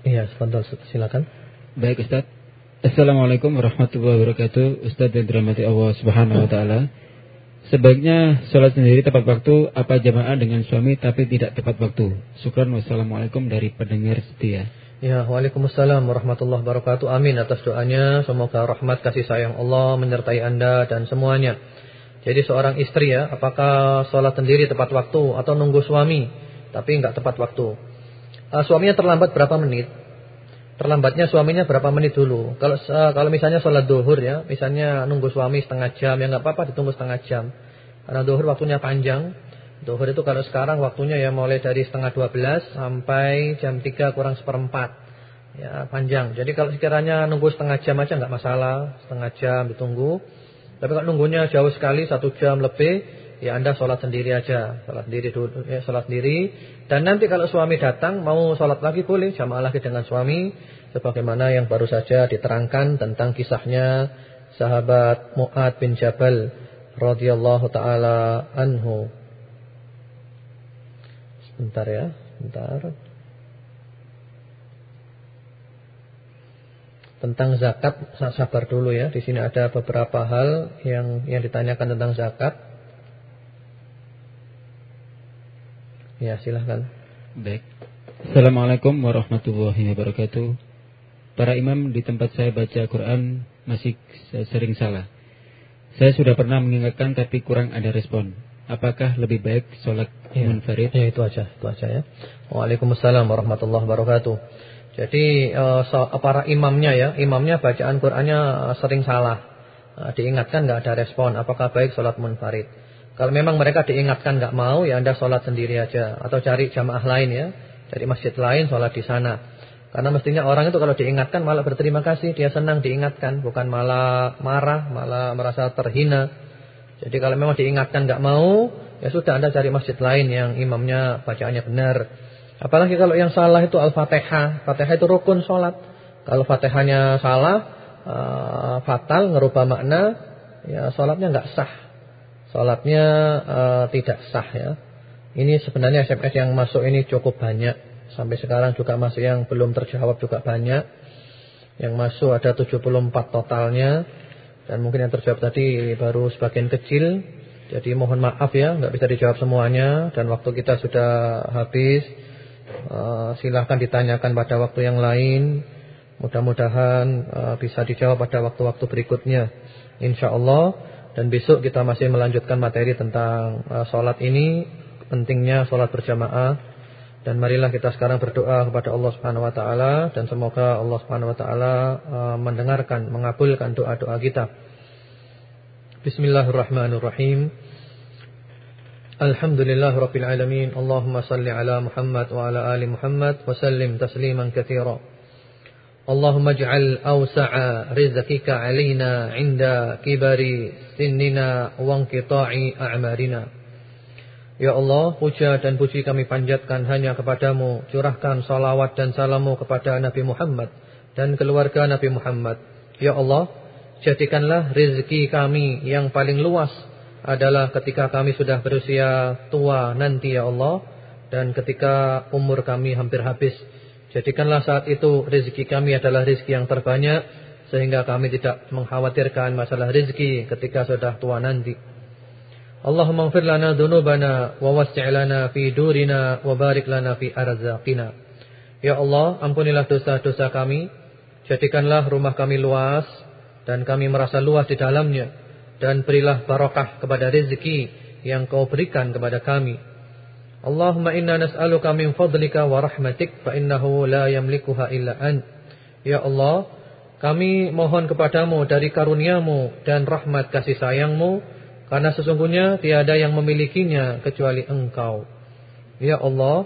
Iya, silakan. Baik, Ustaz. Assalamualaikum warahmatullahi wabarakatuh Ustaz dan dirahmati Allah subhanahu wa ta'ala Sebaiknya sholat sendiri tepat waktu Apa jamaah dengan suami tapi tidak tepat waktu. Syukran wassalamualaikum dari pendengar setia. Ya waalaikumsalam warahmatullahi wabarakatuh. Amin atas doanya. Semoga rahmat kasih sayang Allah menyertai anda dan semuanya. Jadi seorang istri ya Apakah sholat sendiri tepat waktu Atau nunggu suami Tapi nggak tepat waktu? Uh, Suaminya terlambat berapa menit terlambatnya suaminya berapa menit dulu. Kalau kalau misalnya sholat duhur ya, misalnya nunggu suami setengah jam, ya nggak apa-apa ditunggu setengah jam. Karena duhur waktunya panjang. Duhur itu kalau sekarang waktunya ya mulai dari setengah dua belas sampai jam tiga kurang seperempat. Ya panjang. Jadi kalau sekiranya nunggu setengah jam aja nggak masalah, setengah jam ditunggu. Tapi kalau nunggunya jauh sekali satu jam lebih, ya Anda sholat sendiri aja, sholat sendiri ya, sholat sendiri. Dan nanti kalau suami datang mau sholat lagi boleh, jamaah lagi dengan suami, sebagaimana yang baru saja diterangkan tentang kisahnya sahabat Mu'ad bin Jabal radhiyallahu taala anhu. Sebentar ya, sebentar. Tentang zakat sabar dulu ya. Di sini ada beberapa hal yang yang ditanyakan tentang zakat. Ya, silahkan. Baik. Assalamualaikum warahmatullahi wabarakatuh. Para imam di tempat saya baca Quran masih sering salah. Saya sudah pernah mengingatkan tapi kurang ada respon. Apakah lebih baik sholat ya, munfarid? Ya itu aja, itu aja ya. Waalaikumsalam warahmatullahi wabarakatuh. Jadi uh, para imamnya ya, imamnya bacaan Qurannya uh, sering salah. Uh, diingatkan nggak ada respon. Apakah baik sholat munfarid? Kalau memang mereka diingatkan nggak mau, ya Anda sholat sendiri aja. Atau cari jamaah lain ya. Cari masjid lain, sholat di sana. Karena mestinya orang itu kalau diingatkan malah berterima kasih. Dia senang diingatkan. Bukan malah marah, malah merasa terhina. Jadi kalau memang diingatkan nggak mau, ya sudah Anda cari masjid lain yang imamnya bacaannya benar. Apalagi kalau yang salah itu Al-Fatihah. Fatihah itu rukun sholat. Kalau Fatihahnya salah, uh, fatal, ngerubah makna, ya sholatnya nggak sah. Salatnya uh, tidak sah ya. Ini sebenarnya SMS yang masuk ini cukup banyak. Sampai sekarang juga masih yang belum terjawab juga banyak. Yang masuk ada 74 totalnya. Dan mungkin yang terjawab tadi baru sebagian kecil. Jadi mohon maaf ya, nggak bisa dijawab semuanya. Dan waktu kita sudah habis. Uh, silahkan ditanyakan pada waktu yang lain. Mudah-mudahan uh, bisa dijawab pada waktu-waktu berikutnya. Insya Allah. Dan besok kita masih melanjutkan materi tentang uh, sholat ini Pentingnya sholat berjamaah. Dan marilah kita sekarang berdoa kepada Allah subhanahu wa ta'ala Dan semoga Allah subhanahu wa ta'ala uh, mendengarkan, mengabulkan doa-doa kita. Bismillahirrahmanirrahim. Alhamdulillah Rabbil Alamin. Allahumma salli ala Muhammad wa ala ali Muhammad Wa sallim tasliman kathira Allahumma ij'al awsa'a rizqika alina Inda kibari sinnina Wangkita'i a'marina Ya Allah, puja dan puji kami panjatkan hanya kepadamu Curahkan salawat dan salamu kepada Nabi Muhammad Dan keluarga Nabi Muhammad Ya Allah, jadikanlah rezeki kami yang paling luas adalah ketika kami sudah berusia tua nanti ya Allah dan ketika umur kami hampir habis. Jadikanlah saat itu rezeki kami adalah rezeki yang terbanyak sehingga kami tidak mengkhawatirkan masalah rezeki ketika sudah tua nanti. Allahumma ighfir lana dhunubana wa wasi' lana fi durina wa barik lana fi arzaqina. Ya Allah, ampunilah dosa-dosa kami, jadikanlah rumah kami luas dan kami merasa luas di dalamnya dan berilah barakah kepada rezeki yang kau berikan kepada kami. Allahumma inna nas'aluka min fadlika wa rahmatik fa innahu la yamlikuha illa an. Ya Allah, kami mohon kepadamu dari karuniamu dan rahmat kasih sayangmu karena sesungguhnya tiada yang memilikinya kecuali engkau. Ya Allah,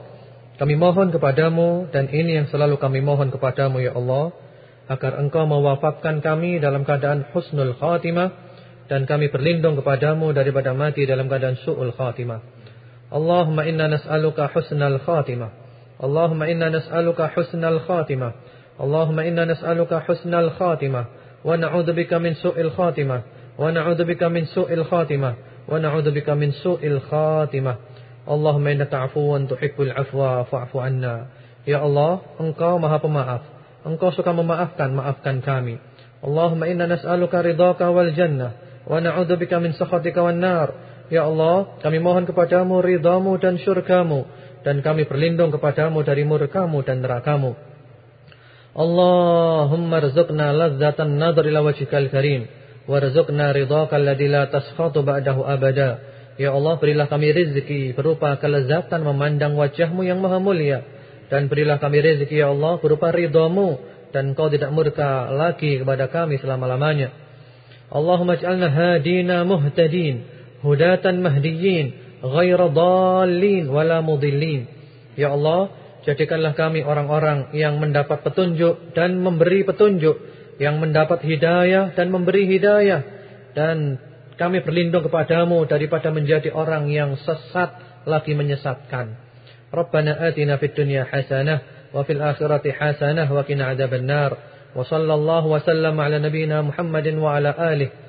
kami mohon kepadamu dan ini yang selalu kami mohon kepadamu ya Allah agar engkau mewafatkan kami dalam keadaan husnul khatimah dan kami berlindung kepadamu daripada mati dalam keadaan su'ul khatimah. Allahumma inna nas'aluka husnal khatimah. Allahumma inna nas'aluka husnal khatimah. Allahumma inna nas'aluka husnal khatimah. Wa na'udzubika min su'il khatimah. Wa na'udzubika min su'il khatimah. Wa na'udzubika min su'il khatimah. Allahumma innaka 'afuwun tuhibbul 'afwa fa'fu 'anna. Ya Allah, Engkau Maha Pemaaf. Engkau suka memaafkan, maafkan kami. Allahumma inna nas'aluka ridhaka wal jannah wa na'udzubika min sakhatika wan nar. Ya Allah, kami mohon kepadamu ridhamu dan syurgamu, dan kami berlindung kepadamu dari murkamu dan nerakamu. Allahumma rizqna lazzatan nadhr ila wajikal karim, warzuqna ridhaka alladhi tasfatu ba'dahu abada. Ya Allah, berilah kami rezeki berupa kelezatan memandang wajahmu yang maha mulia, dan berilah kami rezeki ya Allah berupa ridhamu, dan kau tidak murka lagi kepada kami selama-lamanya. Allahumma ij'alna hadina muhtadin hudatan mahdiyin ghaira dallin wala mudillin. Ya Allah, jadikanlah kami orang-orang yang mendapat petunjuk dan memberi petunjuk, yang mendapat hidayah dan memberi hidayah dan kami berlindung kepadamu daripada menjadi orang yang sesat lagi menyesatkan. Rabbana atina fid dunya hasanah wa fil akhirati hasanah wa qina adzabannar. Wa sallallahu wa sallam ala nabiyyina Muhammadin wa ala alihi